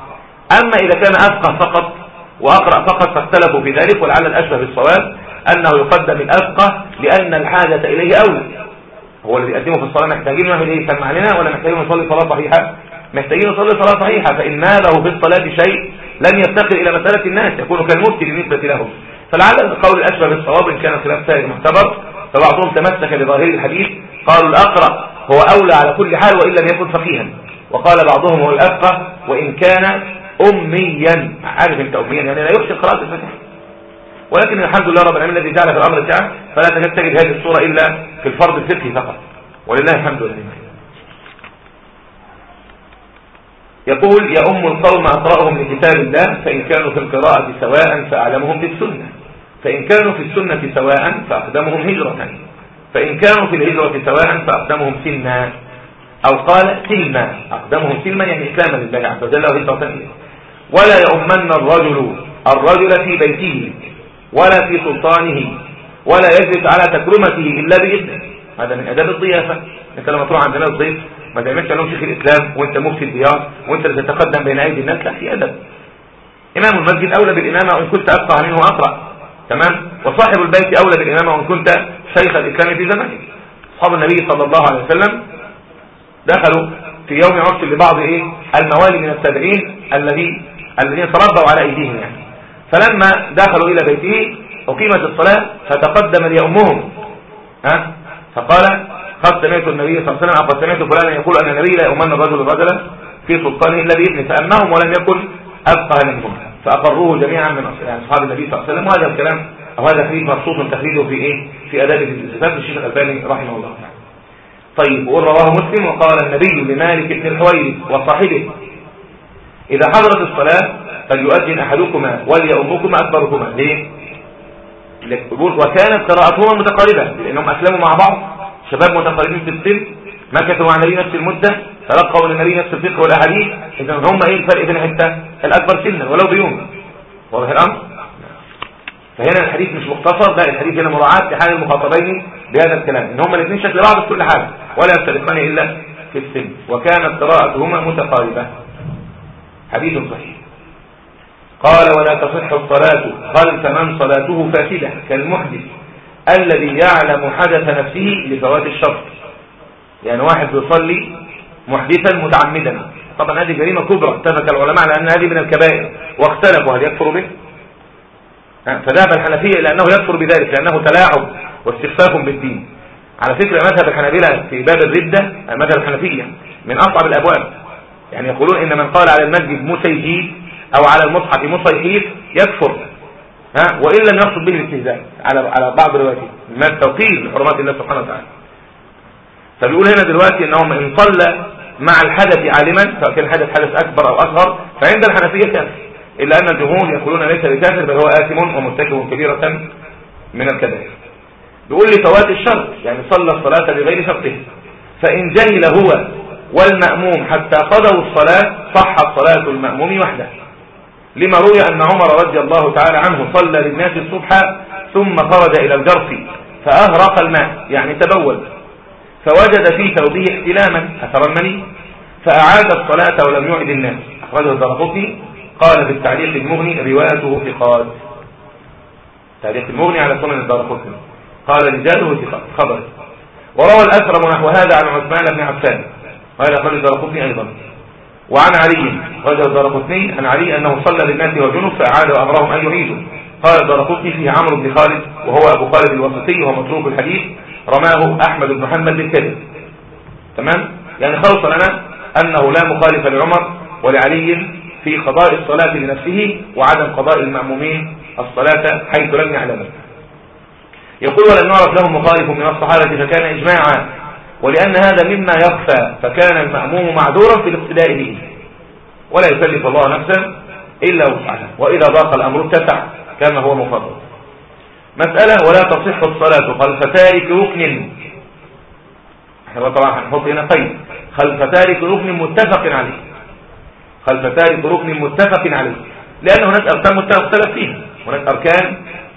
أما إذا كان أفقه فقط وأقرأ فقط فاختلفوا في ذلك ولعل الأشبه بالصواب أنه يقدم الأفقه لأن الحاجة إليه أولى. هو اللي بيقدمه في الصلاة محتاجين نعمل إيه؟ يسمع لنا ولا محتاجين نصلي صلاة صحيحة؟ محتاجين نصلي صلاة صحيحة فإن نابه في الصلاة شيء لن يفتقر إلى مسألة الناس يكون كالمفتي بالنسبة لهم. فلعل القول الأشبه بالصواب إن كان الخلاف سائر معتبر فبعضهم تمسك بظاهر الحديث قالوا الأقرأ هو أولى على كل حال وإن لم يكن فقيها. وقال بعضهم هو الأفقه وإن كان أميا. عارف أنت أميا؟ يعني لا يحسن قراءة الفتح ولكن الحمد لله رب العالمين الذي جعل في الأمر سعة فلا تجد هذه الصورة إلا في الفرض الفقهي فقط. ولله الحمد لله يقول يا أم القوم أقرأهم لكتاب الله فإن كانوا في القراءة سواء فأعلمهم بالسنة. فإن كانوا في السنة سواء فأقدمهم هجرة. فإن كانوا في الهجرة سواء فأقدمهم سنا أو قال سلما. أقدمهم سلما يعني إسلاما لله عز وجل وهجرة إليه ولا يؤمن الرجل الرجل في بيته ولا في سلطانه ولا يجلس على تكرمته إلا بإذنه. هذا من أداب الضيافة. أنت لما تروح عند ناس ضيف ما تعملش لهم شيخ الإسلام وأنت مفتي الديار وأنت اللي تتقدم بين أيدي الناس لا في أدب. إمام المسجد أولى بالإمامة وإن كنت أفقه منه وأقرأ تمام؟ وصاحب البيت أولى بالإمامة وإن كنت شيخ الإسلام في زمنه. أصحاب النبي صلى الله عليه وسلم دخلوا في يوم عرس لبعض إيه؟ الموالي من التابعين الذي الذين تربوا على أيديهم يعني. فلما دخلوا إلى بيته أقيمت الصلاة فتقدم ليأمهم ها؟ فقال قد سمعت النبي صلى الله عليه وسلم قد سمعت فلانا يقول أن النبي لا يؤمن الرجل رجلا في سلطانه إلا بإذنه فأمهم ولم يكن أفقه منهم. فأقروه جميعا من أصحاب النبي صلى الله عليه وسلم. وهذا الكلام أو هذا تخريج مبسوط تخريجه في إيه؟ في أداب الصفات للشيخ الألباني رحمه الله تعالى. طيب ورواه مسلم وقال النبي لمالك بن الحويري وصاحبه إذا حضرت الصلاة فليؤذن أحدكما وليأمكما أكبركما ليه؟ وكانت قراءتهما متقاربة لأنهم أسلموا مع بعض. شباب متقاربين في السن مكثوا مع النبي نفس المدة تلقوا من النبي نفس الفقه والأحاديث إذا هم إيه الفرق بين الحتة الأكبر سنا ولو بيوم؟ واضح الأمر؟ فهنا الحديث مش مختصر لا الحديث هنا مراعاة لحال المخاطبين بهذا الكلام إن هم الاثنين شكل بعض في كل حاجة ولا يختلفان إلا في السن. وكانت قراءتهما متقاربة. حديث صحيح. قال ولا تصح الصلاة خلف من صلاته فاسدة. كالمحدث الذي يعلم حدث نفسه لفوات الشرط. يعني واحد بيصلي محدثا متعمدا. طبعا هذه جريمة كبرى اتفق العلماء على أن هذه من الكبائر واختلفوا هل يكفر به؟ فذهب الحنفية إلى أنه يكفر بذلك لأنه تلاعب واستخفاف بالدين. على فكرة مذهب الحنابلة في باب الردة المذهب الحنفية من أصعب الأبواب. يعني يقولون إن من قال على المسجد مسيجيد أو على المصحف مصيحيف يكفر. ها؟ وإن لم يقصد به الاستهزاء. على على بعض الروايات. ما التوقير لحرمات الله سبحانه وتعالى. فبيقول هنا دلوقتي إنهم إن صلى مع الحدث عالما سواء كان الحدث حدث أكبر أو أصغر فعند الحنفية كافر إلا أن الجمهور يقولون ليس بكافر بل هو آثم ومرتكب كبيرة من الكبائر بيقول لي فوات الشرط يعني صلى الصلاة بغير شرطه. فإن جهل هو والمأموم حتى قضوا الصلاة صحت صلاة المأموم وحده. لما روي أن عمر رضي الله تعالى عنه صلى للناس الصبح ثم خرج إلى الجرف فأهرق الماء يعني تبول. فوجد في ثوبه احتلاما أثر المني فأعاد الصلاة ولم يعد الناس. أخرجه الدرقطي قال في التعليق المغني روايته ثقات. تعليق المغني على سنن الدرقطي قال رجاله ثقات. خبر. وروى الأسرم نحو هذا عن عثمان بن عفان. قال أخرج الدرقطي أيضا. وعن علي. قال الدرقطني عن علي أنه صلى للناس وجنب فأعاد أمرهم أن يعيدوا. قال الدرقطني فيه عمرو بن خالد وهو أبو خالد الوسطي وهو متروك الحديث. رماه أحمد بن محمد بالكذب تمام؟ يعني خلص لنا أنه لا مخالف لعمر ولعلي في قضاء الصلاة لنفسه وعدم قضاء المأمومين الصلاة حيث لم يعلموا يقول ولم نعرف له مخالف من الصحابة فكان إجماعا ولأن هذا مما يخفى فكان المأموم معذورا في الاقتداء به. ولا يكلف الله نفسا إلا وسعها. وإذا ضاق الأمر اتسع كما هو مفضل مسألة ولا تصح الصلاة خلف تارك ركن. إحنا طبعا هنحط هنا قيد خلف تارك ركن متفق عليه. خلف تارك ركن متفق عليه. لأن هناك أركان مختلف فيها. هناك أركان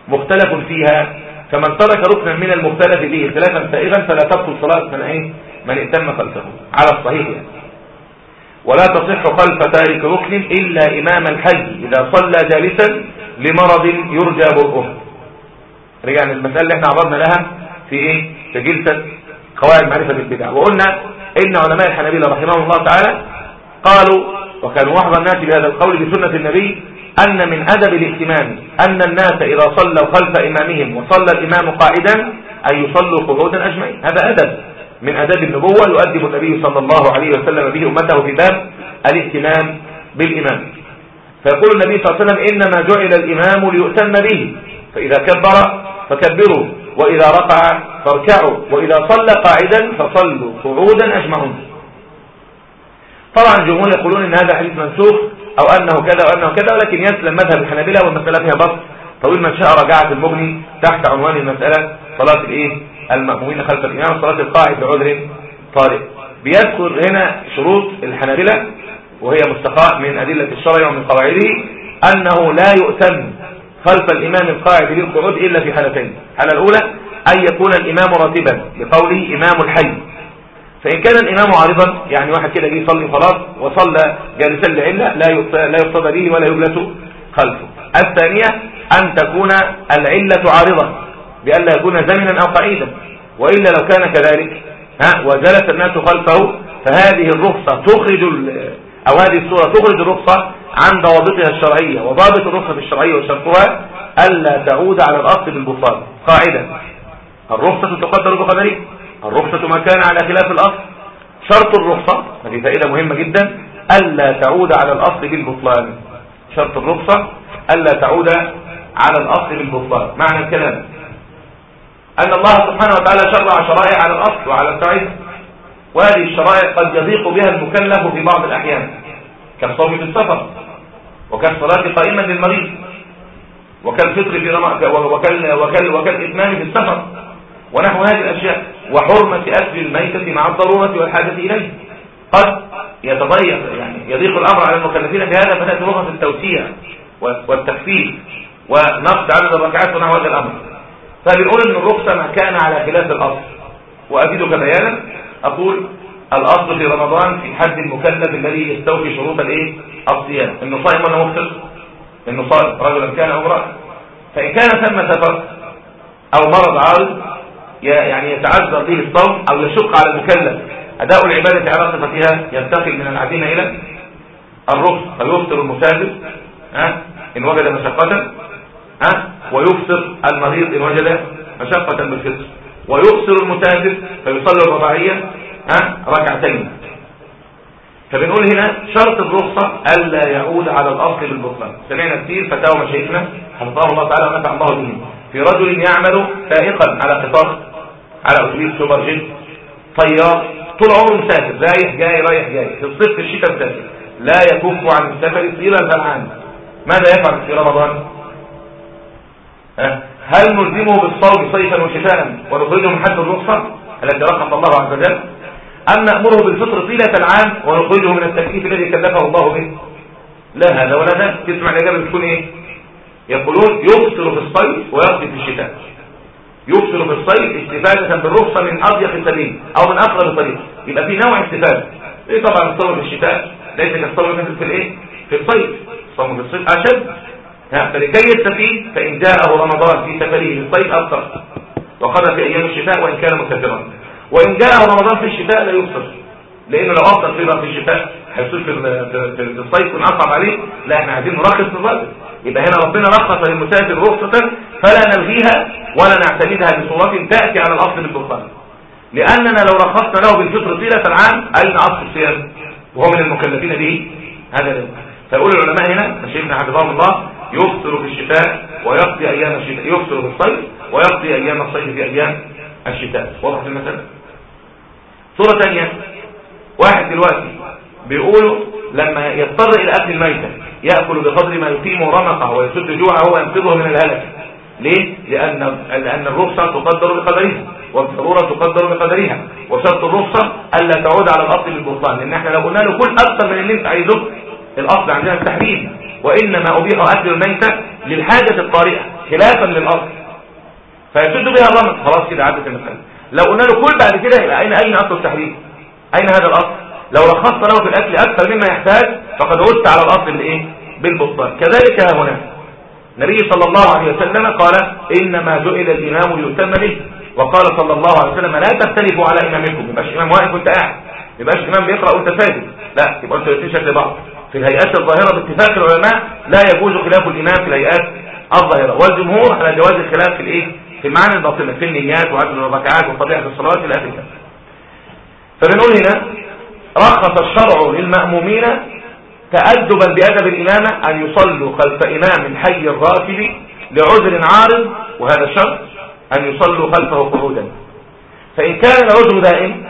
مختلف فيها. فمن ترك ركنا من المختلف به خلافا سائغا فلا تبطل صلاة من إيه من ائتم خلفه. على الصحيح يعني. ولا تصح خلف تارك ركن إلا إمام الحج. إذا صلى جالسا لمرض يرجى برؤه. رجعنا المسألة اللي إحنا عرضنا لها في إيه؟ في جلسة قواعد معرفة البدع وقلنا إن علماء الحنابلة رحمهم الله تعالى قالوا وكانوا وحظ الناس بهذا القول بسنة النبي أن من أدب الائتمام أن الناس إذا صلوا خلف إمامهم وصلى الإمام قاعدا أن يصلوا قعودا أجمعين. هذا أدب. من أداب النبوة يؤدب النبي صلى الله عليه وسلم به أمته في باب الائتمام بالإمام. فيقول النبي صلى الله عليه وسلم إنما جعل الإمام ليؤتم به. فإذا كبر فكبروا وإذا ركع فاركعوا وإذا صلى قاعدا فصلوا قعودا أجمعون. طبعا الجمهور يقولون إن هذا حديث منسوخ أو أنه كذا أو أنه كذا ولكن يسلم مذهب الحنابلة والمسألة فيها بسط طويل من شاء رجعت المغني تحت عنوان المسألة صلاة الإيه؟ المأمومين خلف الإمام صلاة القاعد بعذر طارئ. بيذكر هنا شروط الحنابلة وهي مستقاء من أدلة الشرع ومن قواعده أنه لا يؤتم خلف الإمام القاعد للقعود إلا في حالتين. الحالة الأولى أن يكون الإمام راتبا لقوله إمام الحي. فإن كان الإمام عارضا يعني واحد كده جه يصلي خلاص وصلى جالسا لعلة لا لا يقتضى به ولا يجلس خلفه. الثانية أن تكون العلة عارضة بأن لا يكون زمنا أو قعيدا. وإلا لو كان كذلك ها وجلس الناس خلفه فهذه الرخصة تخرج أو هذه الصورة تخرج الرخصة عن ضوابطها الشرعية. وضابط الرخصة الشرعية وشرطها ألا تعود على الأصل بالبطلان قاعدة الرخصة تقدر بقدره الرخصة ما كان على خلاف الأصل. شرط الرخصة هذه فائدة مهمة جدا ألا تعود على الأصل بالبطلان. شرط الرخصة ألا تعود على الأصل بالبطلان. معنى الكلام. أن الله سبحانه وتعالى شرع شرائع على الأصل وعلى القاعدة وهذه الشرائع قد يضيق بها المكلف في بعض الأحيان. كالصوم في السفر وكالصلاة قائما للمريض وكالفطر في وكال وكال وكالإتمام في السفر. ونحو هذه الأشياء وحرمة أكل الميتة مع الضرورة والحاجة إليه. قد يتضيق يعني يضيق الأمر على المكلفين بهذا فتأتي رخص التوسيع والتخفيف ونقص عدد الركعات ونحو هذا الأمر. فبنقول أن الرخصة ما كان على خلاف الأصل. وأزيدك بيانا أقول الأصل في رمضان في حد المكلف الذي يستوفي شروط الإيه؟ الصيام. إنه صائم ولا مفطر؟ إنه صائم رجلا كان أو امرأة. فإن كان ثم سفر أو مرض عارض يعني يتعذر به الصوم أو يشق على المكلف. أداء العبادة على صفتها ينتقل من العزيمة إلى الرخص. فيفطر المسافر ها إن وجد مشقة ها ويفطر المريض إن وجد مشقة بالفطر. ويقصر المسافر فيصلي الرباعية ها ركعتين. فبنقول هنا شرط الرخصة ألا يعود على الأصل بالبطلان سمعنا كثير فتاوى مشايخنا حفظه الله تعالى ونفع الله به في رجل يعمل سائقا على قطار على أتوبيس سوبر جيت طيار طول عمره مسافر رايح جاي رايح جاي في الصيف في الشتاء مسافر لا يكف عن السفر طيلة العام ماذا يفعل في رمضان؟ هل نلزمه بالصوم صيفا وشتاء ونخرجه من حد الرخصة التي رخص الله عز وجل؟ أم نأمره بالفطر طيلة العام ونخرجه من التكليف الذي كلفه الله به؟ لا هذا ولا ذا تسمع الإجابة بتكون إيه؟ يقولون يفطر في الصيف ويقضي في الشتاء. يفطر في الصيف استفادة بالرخصة من أضيق السبيل أو من أقرب الطريق. يبقى في نوع استفادة إيه طبعا الصوم في الشتاء؟ ليس كالصوم في الإيه؟ في الصيف. الصوم في الصيف أشد. فلكي يستفيد فإن جاءه رمضان في سفره في الصيف أفطر وقضى في أيام الشتاء وإن كان مسافرا وإن جاءه رمضان في الشتاء لا يفطر لأنه لو في في الشتاء هيصير في الصيف أصعب عليه. لا إحنا عايزين نرخص الرجل يبقى هنا ربنا رخص للمسافر رخصة فلا نلغيها ولا نعتمدها بصورة تأتي على الأصل بالبطلان لأننا لو رخصنا له بالفطر طيلة العام أين أصل الصيام. وهو من المكلفين به هذا فيقول العلماء هنا مشيخنا حفظهم الله يفطر في الشتاء ويقضي أيام الشتاء يفطر في الصيف ويقضي أيام الصيف في أيام الشتاء. واضح المسألة صورة ثانية. واحد دلوقتي بيقولوا لما يضطر إلى أكل الميتة يأكل بقدر ما يقيم رمقه ويسد جوعه وينقذه من الهلك. ليه؟ لأن, لأن الرخصة تقدر بقدرها والضرورة تقدر بقدرها وشرط الرخصة ألا تعود على الأصل بالبطلان لأن إحنا لو قلنا له كل أكثر من اللي أنت عايزه الأصل عندنا التحريم. وإنما أبيح أكل الميتة للحاجة الطارئة خلافا للأصل. فيسد بها الرمز خلاص كده عدت المسألة. لو قلنا له كل بعد كده يبقى أين أين أصل التحريم؟ أين هذا الأصل؟ لو رخصت له في الأكل أكثر مما يحتاج فقد عدت على الأصل بالإيه؟ بالبطلان كذلك هنا النبي صلى الله عليه وسلم قال إنما جئل الإمام ليتم به. وقال صلى الله عليه وسلم لا تختلفوا على إمامكم. يبقاش إمام واقف وأنت قاعد. يبقاش إمام بيقرأ وأنت ساجد. لا يبقى أنت الاثنين شكل بعض. في الهيئات الظاهرة باتفاق العلماء لا يجوز خلاف الإمام في الهيئات الظاهرة. والجمهور على جواز الخلاف في الإيه؟ في المعاني الباطنة في النيات وعدد الركعات وطبيعة الصلوات إلى آخره فبنقول هنا رخص الشرع للمأمومين تأدبا بأدب الإمامة أن يصلوا خلف إمام حي الراكب لعذر عارض وهذا الشرط أن يصلوا خلفه قعودا. فإن كان العذر دائم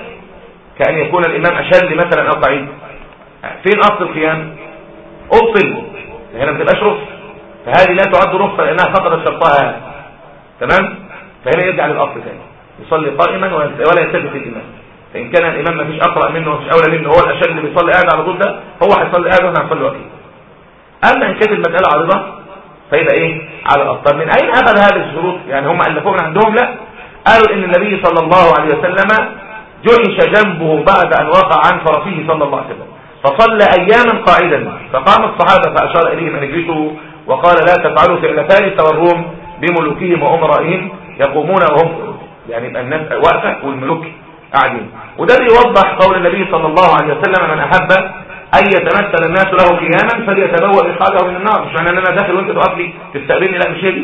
كأن يكون الإمام أشل مثلا أو قعيد فين أصل القيام؟ أبطل هنا ما تبقاش فهذه لا تعد رخصة لأنها فقدت شرطها. تمام؟ فهنا يرجع للأصل ثاني يصلي قائما ولا يلتفت الإمام فإن كان الإمام ما فيش أقرأ منه ومفيش أولى منه هو الأشد اللي بيصلي قاعد على طول ده هو هيصلي قاعد وإحنا هنصلي وكيل. أما إن كانت المسألة عارضة فيبقى إيه؟ على الأبطال من أين أخذ هذه الشروط يعني هم ألفوه من عندهم؟ لا. قالوا إن النبي صلى الله عليه وسلم جحش جنبه بعد أن وقع عن فرسه صلى الله عليه وسلم. فصلى أياما قاعدا. فقام الصحابة فأشار إليهم أن يجلسوا وقال لا تفعلوا فعل فارس والروم بملوكهم وأمرائهم يقومون وهم يعني يبقى الناس واقفة والملوك قاعدين. وده بيوضح قول النبي صلى الله عليه وسلم من أحب أن يتمثل الناس له قياما فليتبوأ إخراجه من النار. مش معنى أن أنا داخل وأنت تقف لي تستقبلني لا مش هي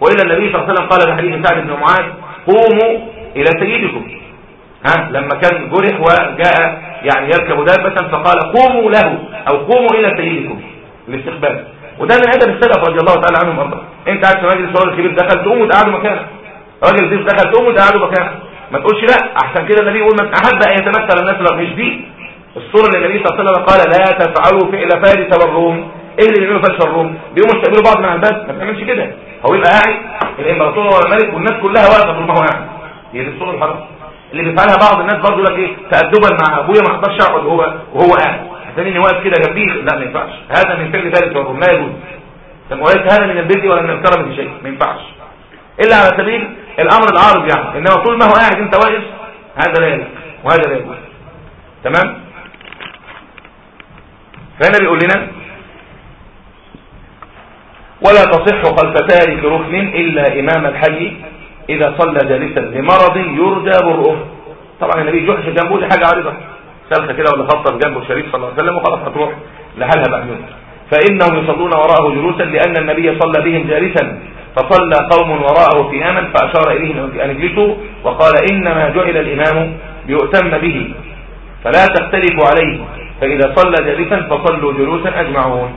وإلا النبي صلى الله عليه وسلم قال في حديث سعد بن معاذ قوموا إلى سيدكم. ها لما كان جرح وجاء يعني يركب دابة فقال قوموا له أو قوموا إلى سيدكم. الاستقبال. وده من أدب السلف رضي الله تعالى عنهم وارضاهم أنت قاعد في مجلس راجل كبير دخل تقوم وتقعدوا مكانك راجل ضيف دخل تقوم وتقعدوا مكانك ما تقولش لا أحسن كده النبي يقول من أحب أن يتمثل الناس لو مش دي الصورة اللي النبي صلى الله عليه وسلم قال لا تفعلوا فعل فارس والروم. إيه اللي بيعملوا فارس والروم؟ بيقوموا يستقبلوا بعض من الباب. ما بتعملش كده. هو يبقى قاعد الامبراطور ولا الملك والناس كلها واقفة طول ما هو قاعد هي دي الصورة الحرام. اللي بيفعلها بعض الناس برضه يقول لك إيه؟ تأدبا مع أبويا ما أقدرش أقعد وهو وهو قاعد. هتلاقيني واقف كده جنبيه. لا ما ينفعش. هذا من فعل فارس والروم. لا يجوز. طب وليس هذا من البر ولا من الكرم في شيء ما ينفعش. إلا على سبيل الأمر العارض يعني إنما طول ما هو قاعد أنت واقف هذا لا يليق وهذا لا يجوز تمام؟ فهنا بيقول لنا ولا تصح خلف تارك ركن إلا إمام الحي إذا صلى جالسا لمرض يرجى برؤه. طبعا النبي جحش جنبه دي حاجة عارضة. سلخة كده ولا خطة جنبه الشريف صلى الله عليه وسلم وخلاص هتروح لحالها بقى فإنهم يصلون وراءه جلوسا لأن النبي صلى بهم جالسا فصلى قوم وراءه قياما فأشار إليهم أن اجلسوا وقال إنما جعل الإمام ليؤتم به. فلا تختلفوا عليه. فإذا صلى جالسا فصلوا جلوسا أجمعون.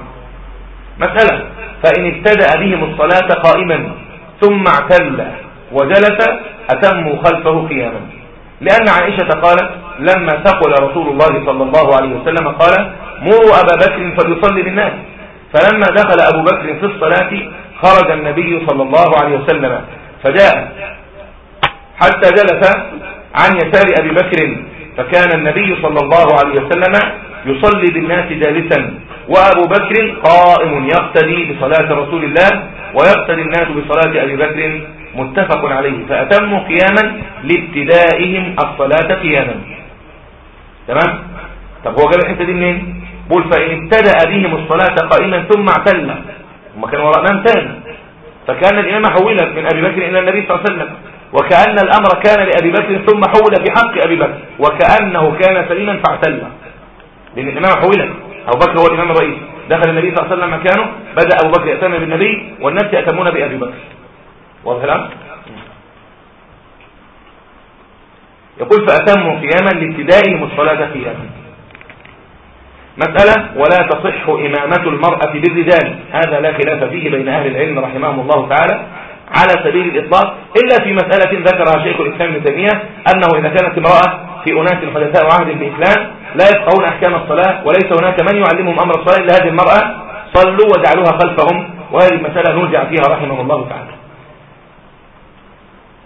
مسألة. فإن ابتدأ بهم الصلاة قائما ثم اعتل وجلس أتموا خلفه قياما. لأن عائشة قالت لما ثقل رسول الله صلى الله عليه وسلم قال مروا أبا بكر فليصلي بالناس. فلما دخل أبو بكر في الصلاة خرج النبي صلى الله عليه وسلم فجاء حتى جلس عن يسار أبي بكر فكان النبي صلى الله عليه وسلم يصلي بالناس جالسا وأبو بكر قائم يقتدي بصلاة رسول الله ويقتدي الناس بصلاة أبي بكر متفق عليه فأتموا قياما لابتدائهم الصلاة قياما. تمام؟ طب هو جاب الحتة دي منين؟ بقول فإن ابتدأ بهم الصلاة قائما ثم اعتل. هم كانوا وراء نام تاني فكان الإمام حولت من أبي بكر إلى النبي صلى الله عليه وسلم وكأن الأمر كان لأبي بكر ثم حول في حق أبي بكر وكأنه كان سليما فاعتل. لأن الإمام حولت أبو بكر هو الإمام الرئيس. دخل النبي صلى الله عليه وسلم مكانه بدأ أبو بكر يأتم بالنبي والناس يأتمون بأبي بكر. واضح يقول فأتموا قياما لابتدائهم الصلاة قياما مسألة ولا تصح إمامة المرأة بالرجال. هذا لا خلاف فيه بين أهل العلم رحمهم الله تعالى على سبيل الإطلاق إلا في مسألة ذكرها شيخ الإسلام ابن تيمية أنه إذا كانت امرأة في أناس حدثاء عهد بإسلام لا يفقهون أحكام الصلاة وليس هناك من يعلمهم أمر الصلاة إلا هذه المرأة. صلوا وجعلوها خلفهم وهذه المسألة نرجع فيها رحمه الله تعالى.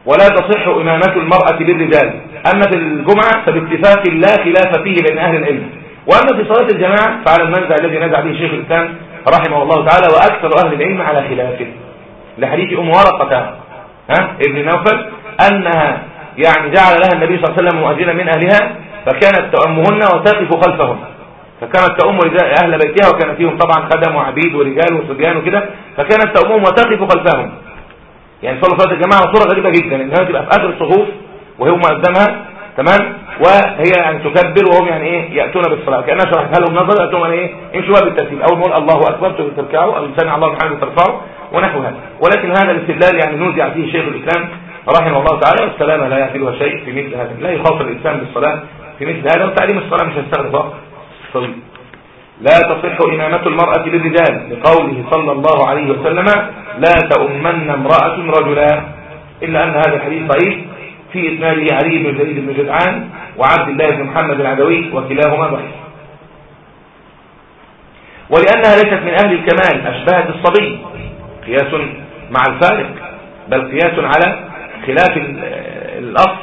ولا تصح إمامة المرأة بالرجال. أما في الجمعة فباتفاق لا خلاف فيه بين أهل العلم. وأما في صلاة الجماعة فعلى المنزع الذي نزع به شيخ الإسلام رحمه الله تعالى وأكثر أهل العلم على خلافه لحديث أم ورقة ها ابن نوفل أنها يعني جعل لها النبي صلى الله عليه وسلم مؤذنا من أهلها فكانت تؤمهن وتقف خلفهم. فكانت تؤم أهل بيتها وكان فيهم طبعا خدم وعبيد ورجال وصبيان وكده فكانت تؤمهم وتقف خلفهم. يعني صلاة الجماعة صورة غريبة جدا إنها تبقى في آخر الصفوف وهي مقدمها تمام؟ وهي يعني تكبر وهم يعني إيه يأتون بالصلاة. كأنها شرحتها لهم نظر ياتون يعني إيه امشوا بالترتيب أول ما الله أكبر تركعوا أو سمع الله الحمد ترفعوا ونحو هذا. ولكن هذا الاستدلال يعني نوزع فيه شيخ الإسلام رحمه الله تعالى والسلامه لا يحملها شيء في مثل هذا. لا يخاطر الانسان بالصلاة في مثل هذا وتعليم الصلاة مش هيستغرق. وقت طويل لا تصح إمامة المرأة للرجال لقوله صلى الله عليه وسلم لا تؤمن امرأة رجلا إلا أن هذا الحديث ضعيف. في إسناده علي بن زيد بن جدعان وعبد الله بن محمد العدوي وكلاهما ضعيف. ولأنها ليست من أهل الكمال أشبهت الصبي قياس مع الفارق بل قياس على خلاف الأصل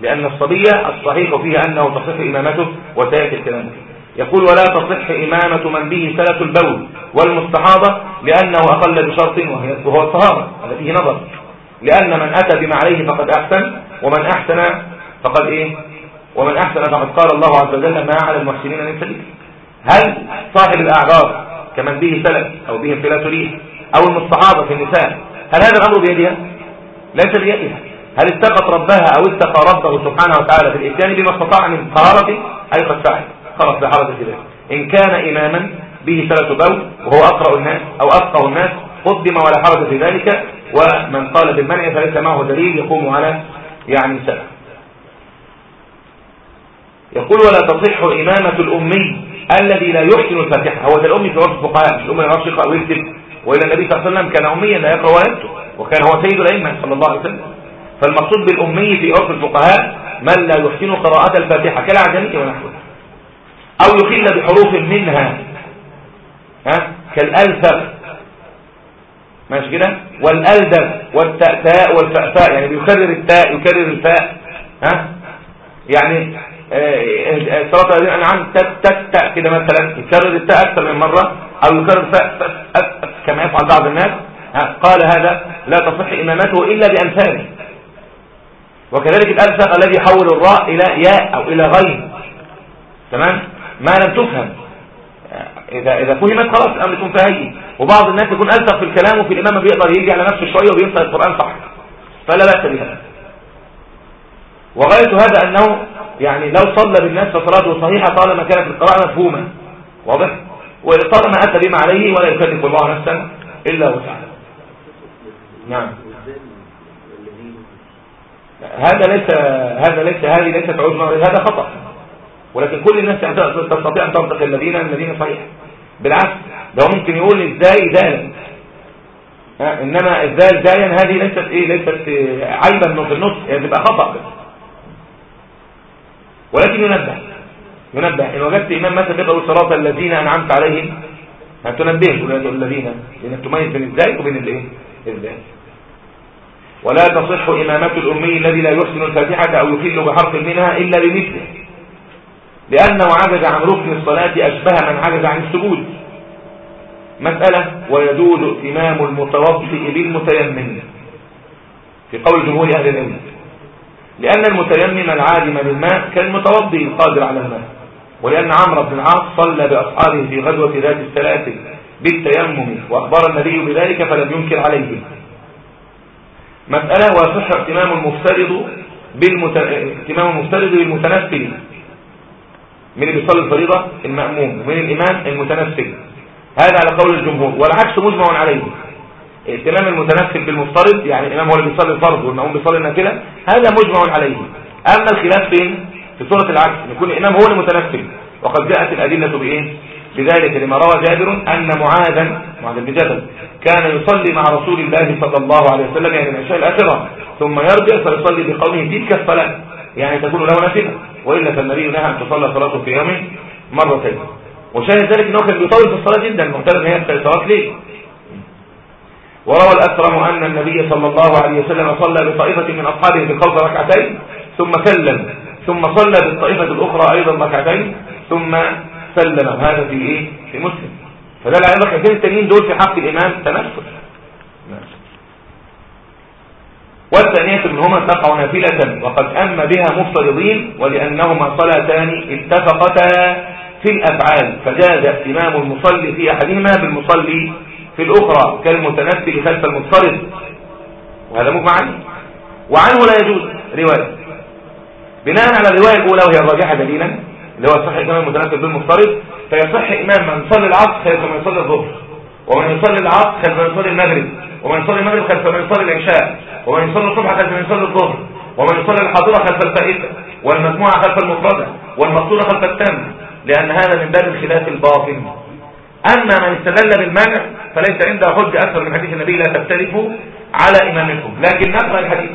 لأن الصبية الصحيح فيها أنه تصح إمامته وسيأتي الكلام يقول ولا تصح إمامة من به سلة البول والمستحاضة لأنه أقل بشرط وهو الطهارة هذا فيه نظر. لأن من أتى بما عليه فقد أحسن ومن أحسن فقد إيه؟ ومن أحسن فقد قال الله عز وجل ما على المحسنين من سبيل هل صاحب الأعراض كمن به سلة أو به انفلات ريح أو المستحاضة في النساء هل هذا الأمر بيدها؟ ليس بيدها. هل اتقت ربها أو اتقى ربه سبحانه وتعالى في الإتيان بما استطاع من طهارته؟ أي قد فعل. خلاص لا حرج في ذلك. إن كان إماما به ثلاث بول وهو أقرأ الناس أو أفقه الناس قدم ولا حرج في ذلك. ومن قال بالمنع فليس معه دليل يقوم على يعني سبب يقول ولا تصح إمامة الأمي الذي لا يحسن الفاتحة. هو ده الأمي في عرف الفقهاء الأمي لا يعرفش يقرأ ويكتب وإلى النبي صلى الله عليه وسلم كان أميا لا يقرأ ولا يكتب. وكان هو سيد الأئمة صلى الله عليه وسلم. فالمقصود بالأمي في عرف الفقهاء من لا يحسن قراءة الفاتحة كالعجمية ونحوه. أو يخل بحروف منها ها كالألفق ماشي كده؟ والألدب والتأتاء والفأفاء يعني بيكرر التاء يكرر الفاء ها؟ يعني صلاة الذين أنعم تك تك تك كده مثلا. يكرر التاء أكثر من مرة أو يكرر فاء كما يفعل بعض الناس. قال هذا لا تصح إمامته إلا بأمثاله وكذلك الألفق الذي يحول الراء إلى ياء أو إلى غين. تمام؟ ما لم تفهم. إذا إذا فهمت خلاص الأمر يكون فهي وبعض الناس يكون ألفق في الكلام وفي الإمام بيقدر يجي على نفسه شوية وبينسى القرآن صح. فلا بأس بها وغاية هذا أنه يعني لو صلى بالناس فصلاته صحيحة طالما كانت القراءة مفهومة واضح؟ وطالما أتى بما عليه ولا يكلف الله نفسا إلا وسعها نعم. هذا ليس هذا ليس هذه ليست عذرا هذا خطأ. ولكن كل الناس تستطيع أن تنطق الذين الذين صحيح. بالعكس ده ممكن يقول إزاي ذال إنما الذال زايا هذه ليست إيه؟ ليست عيبا في النص هي تبقى خطأ. ولكن ينبه. ينبه. إن وجدت إمام مثلا يقرأ صراط الذين أنعمت عليهم هتنبه الذين لانك تميز بين الزاي وبين الايه الذال ولا تصح إمامة الأمي الذي لا يحسن الفاتحة أو يخل بحرف منها إلا بمثله. لأنه عجز عن ركن الصلاة أشبه من عجز عن السجود. مسألة ويجوز ائتمام المتوضئ بالمتيمم. في قول جمهور أهل العلم. لأن المتيمم العالم للماء كالمتوضئ القادر على الماء. ولأن عمرو بن العاص صلى بأصحابه في غزوة ذات السلاسل بالتيمم وأخبر النبي بذلك فلم ينكر عليه. مسألة ويصح ائتمام المفترض بالمت... ائتمام المفترض بالمتنفل. من اللي بيصلي الفريضة؟ المأموم. ومن الإمام المتنفل. هذا على قول الجمهور. والعكس مجمع عليه. ائتمام المتنفل بالمفترض يعني الإمام هو اللي بيصلي الفرض والمأموم بيصلي النافلة هذا مجمع عليه. أما الخلاف فين في صورة العكس يكون الإمام هو المتنفل وقد جاءت الأدلة بإيه؟ لذلك لما روى جابر أن معاذا معاذ بن جبل كان يصلي مع رسول الله صلى الله عليه وسلم يعني العشاء الآخرة ثم يرجع فيصلي بقومه تلك الصلاة. يعني تكون له نافلة وإلا فالنبي نهى أن تصلى صلاته في يوم مرتين. وشاهد ذلك أنه كان بيطول في الصلاة جدا معتبر أن هي صلاة ليه وروى الأكرم أن النبي صلى الله عليه وسلم صلى بطائفة من أصحابه بخلف ركعتين ثم سلم ثم صلى بالطائفة الأخرى أيضا ركعتين ثم سلم. هذا في إيه؟ في مسلم. فده على الركعتين التانيين دول في حق الإمام تنفس. والثانية منهما تقع نافلة وقد أم بها مفترضين ولأنهما صلاتان اتفقتا في الأفعال فجاز اتمام المصلي في أحدهما بالمصلي في الأخرى كالمتنفل خلف المفترض وهذا مجمع عنه وعنه لا يجوز رواية. بناء على الرواية الأولى وهي الراجحة دليلا اللي هو صح إمام المتنفل بالمفترض فيصح إمام من يصلي العصر خلف من يصلي الظهر ومن يصلي العصر خلف من يصلي المغرب ومن يصلي المغرب خلف من يصلي العشاء ومن يصلي الصبح خلف من يصلي الظهر ومن يصلي الحاضرة خلف الفائتة والمجموعة خلف المفردة والمقصورة خلف التام لأن هذا من باب الخلاف الباطن. أما من استدل بالمنع فليس عنده حجة أكثر من حديث النبي لا تختلفوا على إمامكم. لكن نقرأ الحديث.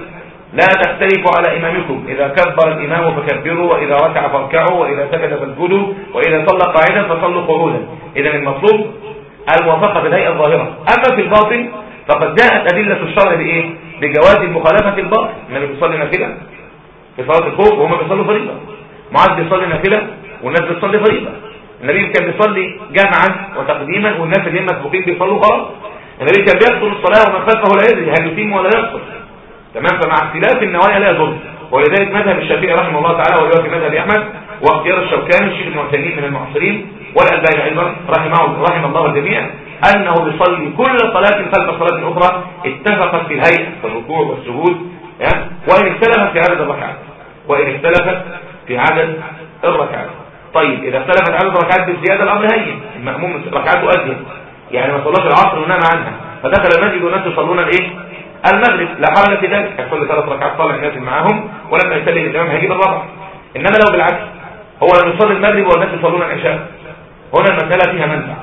لا تختلفوا على إمامكم. إذا كبر الإمام فكبروا وإذا ركع فاركعوا وإذا سجد فاسجدوا وإذا صلى قاعدا فصلوا قعودا. إذا المطلوب الموافقة بالهيئة الظاهرة. أما في الباطن فقد جاءت أدلة الشرع بإيه؟ بجواز المخالفة الباطن. النبي بيصلي نافلة في صلاة الخوف وهم بيصلوا فريضة. معاذ بيصلي نافلة والناس بتصلي فريضة. النبي كان بيصلي جمعا وتقديما والناس اللي هم مسبوقين بيصلوا خلاص. النبي كان بيقصر الصلاة ومن خلفه لا يدري هل يتم ولا يقصر تمام؟ فمع اختلاف النوايا لا يضر. ولذلك مذهب الشافعي رحمه الله تعالى ودلوقتي مذهب أحمد واختيار الشوكاني الشيخ ابن عثيمين من المعاصرين والألباني أيضا رحمه رحم الله الجميع أنه يصلي كل صلاة خلف صلاة أخرى اتفقت في الهيئة والركوع والسجود وإن اختلفت في عدد الركعات وإن اختلفت في عدد الركعات. طيب إذا اختلفت عدد الركعات بالزياده الأمر هين المأموم ركعاته أزيد. يعني ما صلاش العصر ونام عنها. فدخل المسجد والناس يصلون الايه المغرب. لا حرج في ذلك. هيصلي ثلاث ركعات صالح الناس معاهم ولما يسلم الإمام هيجيب الرابع. إنما لو بالعكس هو لم يصلي المغرب والناس يصلون العشاء. هنا المسألة فيها منفعة.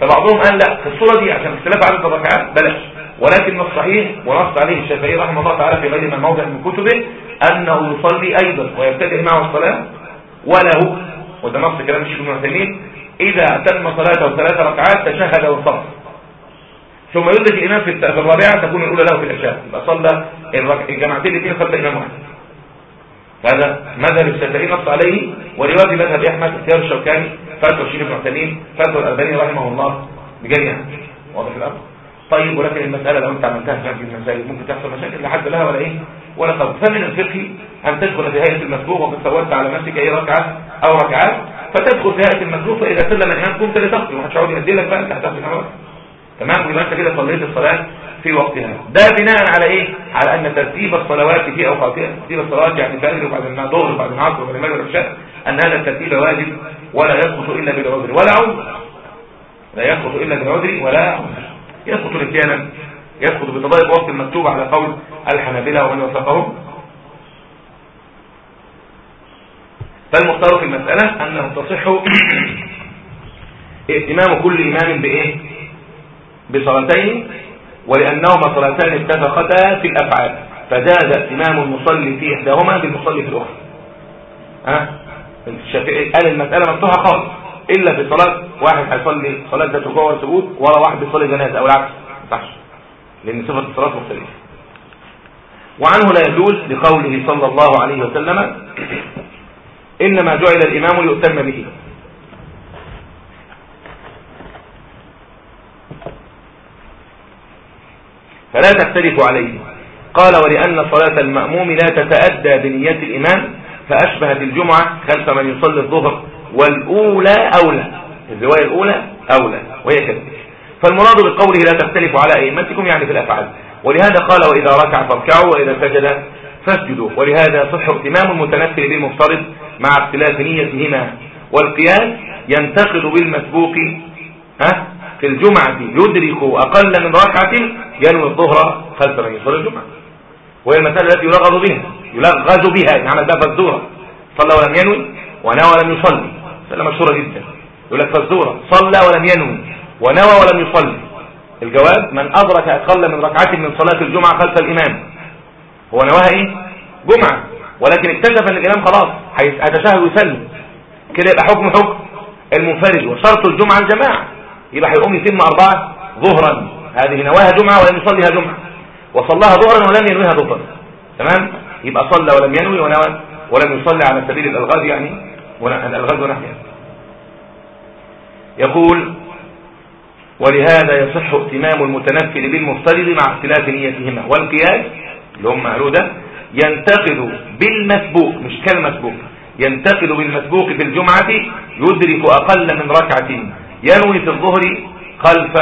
فبعضهم قال لا في الصورة دي عشان اختلاف عدد الركعات بلاش. ولكن الصحيح ونص عليه الشافعي رحمه الله تعالى في غير من موضع من كتبه أنه يصلي أيضا ويبتدئ معه الصلاة وله وده نص كلام الشيخ ابن عثيمين. إذا اتم صلاته ثلاث ركعات تشهد وصلى. ثم يدرك الإمام في الرابعة تكون الأولى له في العشاء. يبقى صلى الجماعتين الاثنين خلف إمام واحد. هذا مذهب الشافعي نص عليه ورواية مذهب أحمد اختيار الشوكاني فتوى الشيخ ابن عثيمين فتوى الألباني رحمه الله بجميعا واضح الأمر؟ طيب ولكن المسألة لو أنت عملتها في هذه المسائل ممكن تحصل مشاكل لا حد لها ولا إيه ولا قبل فمن الفقه أن تدخل في هيئة المسبوق وقد سويت على نفسك أي ركعة أو ركعات فتدخل في هيئة المسبوق فإذا سلم الإمام كنت لتقضي ومحدش عاود يهدي لك بقى أنت هتاخد تمام؟ ويبقى أنت كده صليت الصلاة في وقتها. ده بناء على إيه؟ على أن ترتيب الصلوات في اوقاتها ترتيب الصلوات يعني فجر وبعد الظهر وبعد العصر وبعد المغرب والعشاء أن هذا الترتيب واجب ولا يسقط إلا بالعذر ولا عذر لا يسقط إلا بالعذر ولا عذر يسقط نسيانا يسقط بتضايق وقت المكتوب على قول الحنابلة ومن وثقهم فالمختار في المسألة أنه تصح ائتمام كل إمام بإيه؟ بصلاتين ولأنهما صلاتان اتفقتا في الأفعال. فجاز ائتمام المصلي في إحداهما بالمصلي في الأخرى. ها؟ الشافعي قال المسألة مفتوحة خالص إلا في صلاة واحد هيصلي صلاة ذات ركوع وسجود ولا واحد بيصلي جنازة أو العكس. ما ينفعش لأن صفة الصلاة مختلفة. وعنه لا يجوز لقوله صلى الله عليه وسلم إنما جعل الإمام ليؤتم به. فلا تختلف عليه. قال ولأن صلاة المأموم لا تتأدى بنية الإمام فأشبهت الجمعة خلف من يصلي الظهر والأولى أولى الرواية الأولى أولى وهي كذلك. فالمراد بقوله لا تختلف على أئمتكم يعني في الأفعال. ولهذا قال وإذا ركع فاركعوا وإذا سجد فاسجدوا. ولهذا صح ائتمام المتنفل بالمفترض مع اختلاف نيتهما. والقياس ينتقل بالمسبوق ها في الجمعة. يدرك أقل من ركعة ينوي الظهر خلف من يصلي الجمعة. وهي المسألة التي يلغز بها يلغز بها يعني عمل بها فالزورة صلى ولم ينوي ونوى ولم يصلي. مسألة مشهورة جدا. يقول لك فالزورة صلى ولم ينوي ونوى ولم يصلي. الجواب من أدرك أقل من ركعة من صلاة الجمعة خلف الإمام. هو نواها إيه؟ جمعة. ولكن اكتشف أن الإمام خلاص هيتشهد ويسلم. كده يبقى حكم حكم المنفرد وشرط الجمعة الجماعة. يبقى هيقوم يتم أربعة ظهرا. هذه نواها جمعة ولم يصليها جمعة. وصلاها ظهرا ولم ينويها ظهرا. تمام؟ يبقى صلى ولم ينوي ونوى ولم يصلي على سبيل الألغاز يعني الألغاز ونحيها يقول ولهذا يصح ائتمام المتنفل بالمفترض مع اختلاف نيتهما. والقياس اللي هم قالوا ده ينتقل بالمسبوق مش كالمسبوق. ينتقل بالمسبوق في الجمعة يدرك أقل من ركعة. ينوي في الظهر خلف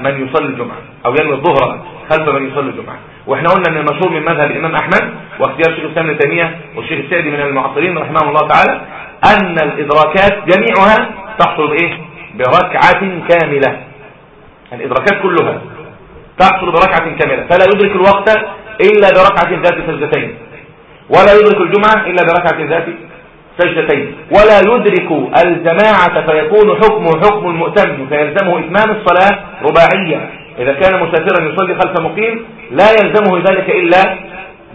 من يصلي الجمعة أو ينوي الظهر خلف من يصلي الجمعة. وإحنا قلنا إن المشهور من مذهب الإمام أحمد واختيار شيخ الإسلام ابن والشيخ السعدي من المعاصرين رحمه الله تعالى أن الإدراكات جميعها تحصل بإيه؟ بركعة كاملة. الإدراكات كلها تحصل بركعة كاملة. فلا يدرك الوقت إلا بركعة ذات سجدتين. ولا يدرك الجمعة إلا بركعة ذات سجدتين. ولا يدرك الجماعة فيكون حكمه حكم المؤتم فيلزمه إتمام الصلاة رباعية. إذا كان مسافرا يصلي خلف مقيم لا يلزمه ذلك إلا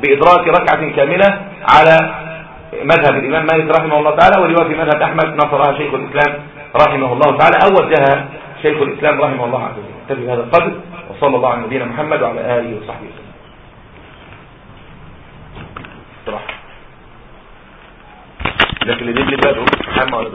بإدراك ركعة كاملة على مذهب الإمام مالك رحمه الله تعالى ورواية مذهب أحمد نصرها شيخ الإسلام رحمه الله تعالى أو وجهها شيخ الإسلام رحمه الله عز وجل. هذا القدر وصلى الله على نبينا محمد وعلى آله وصحبه وسلم لكن اللي بيجي بقى دول حمى ولا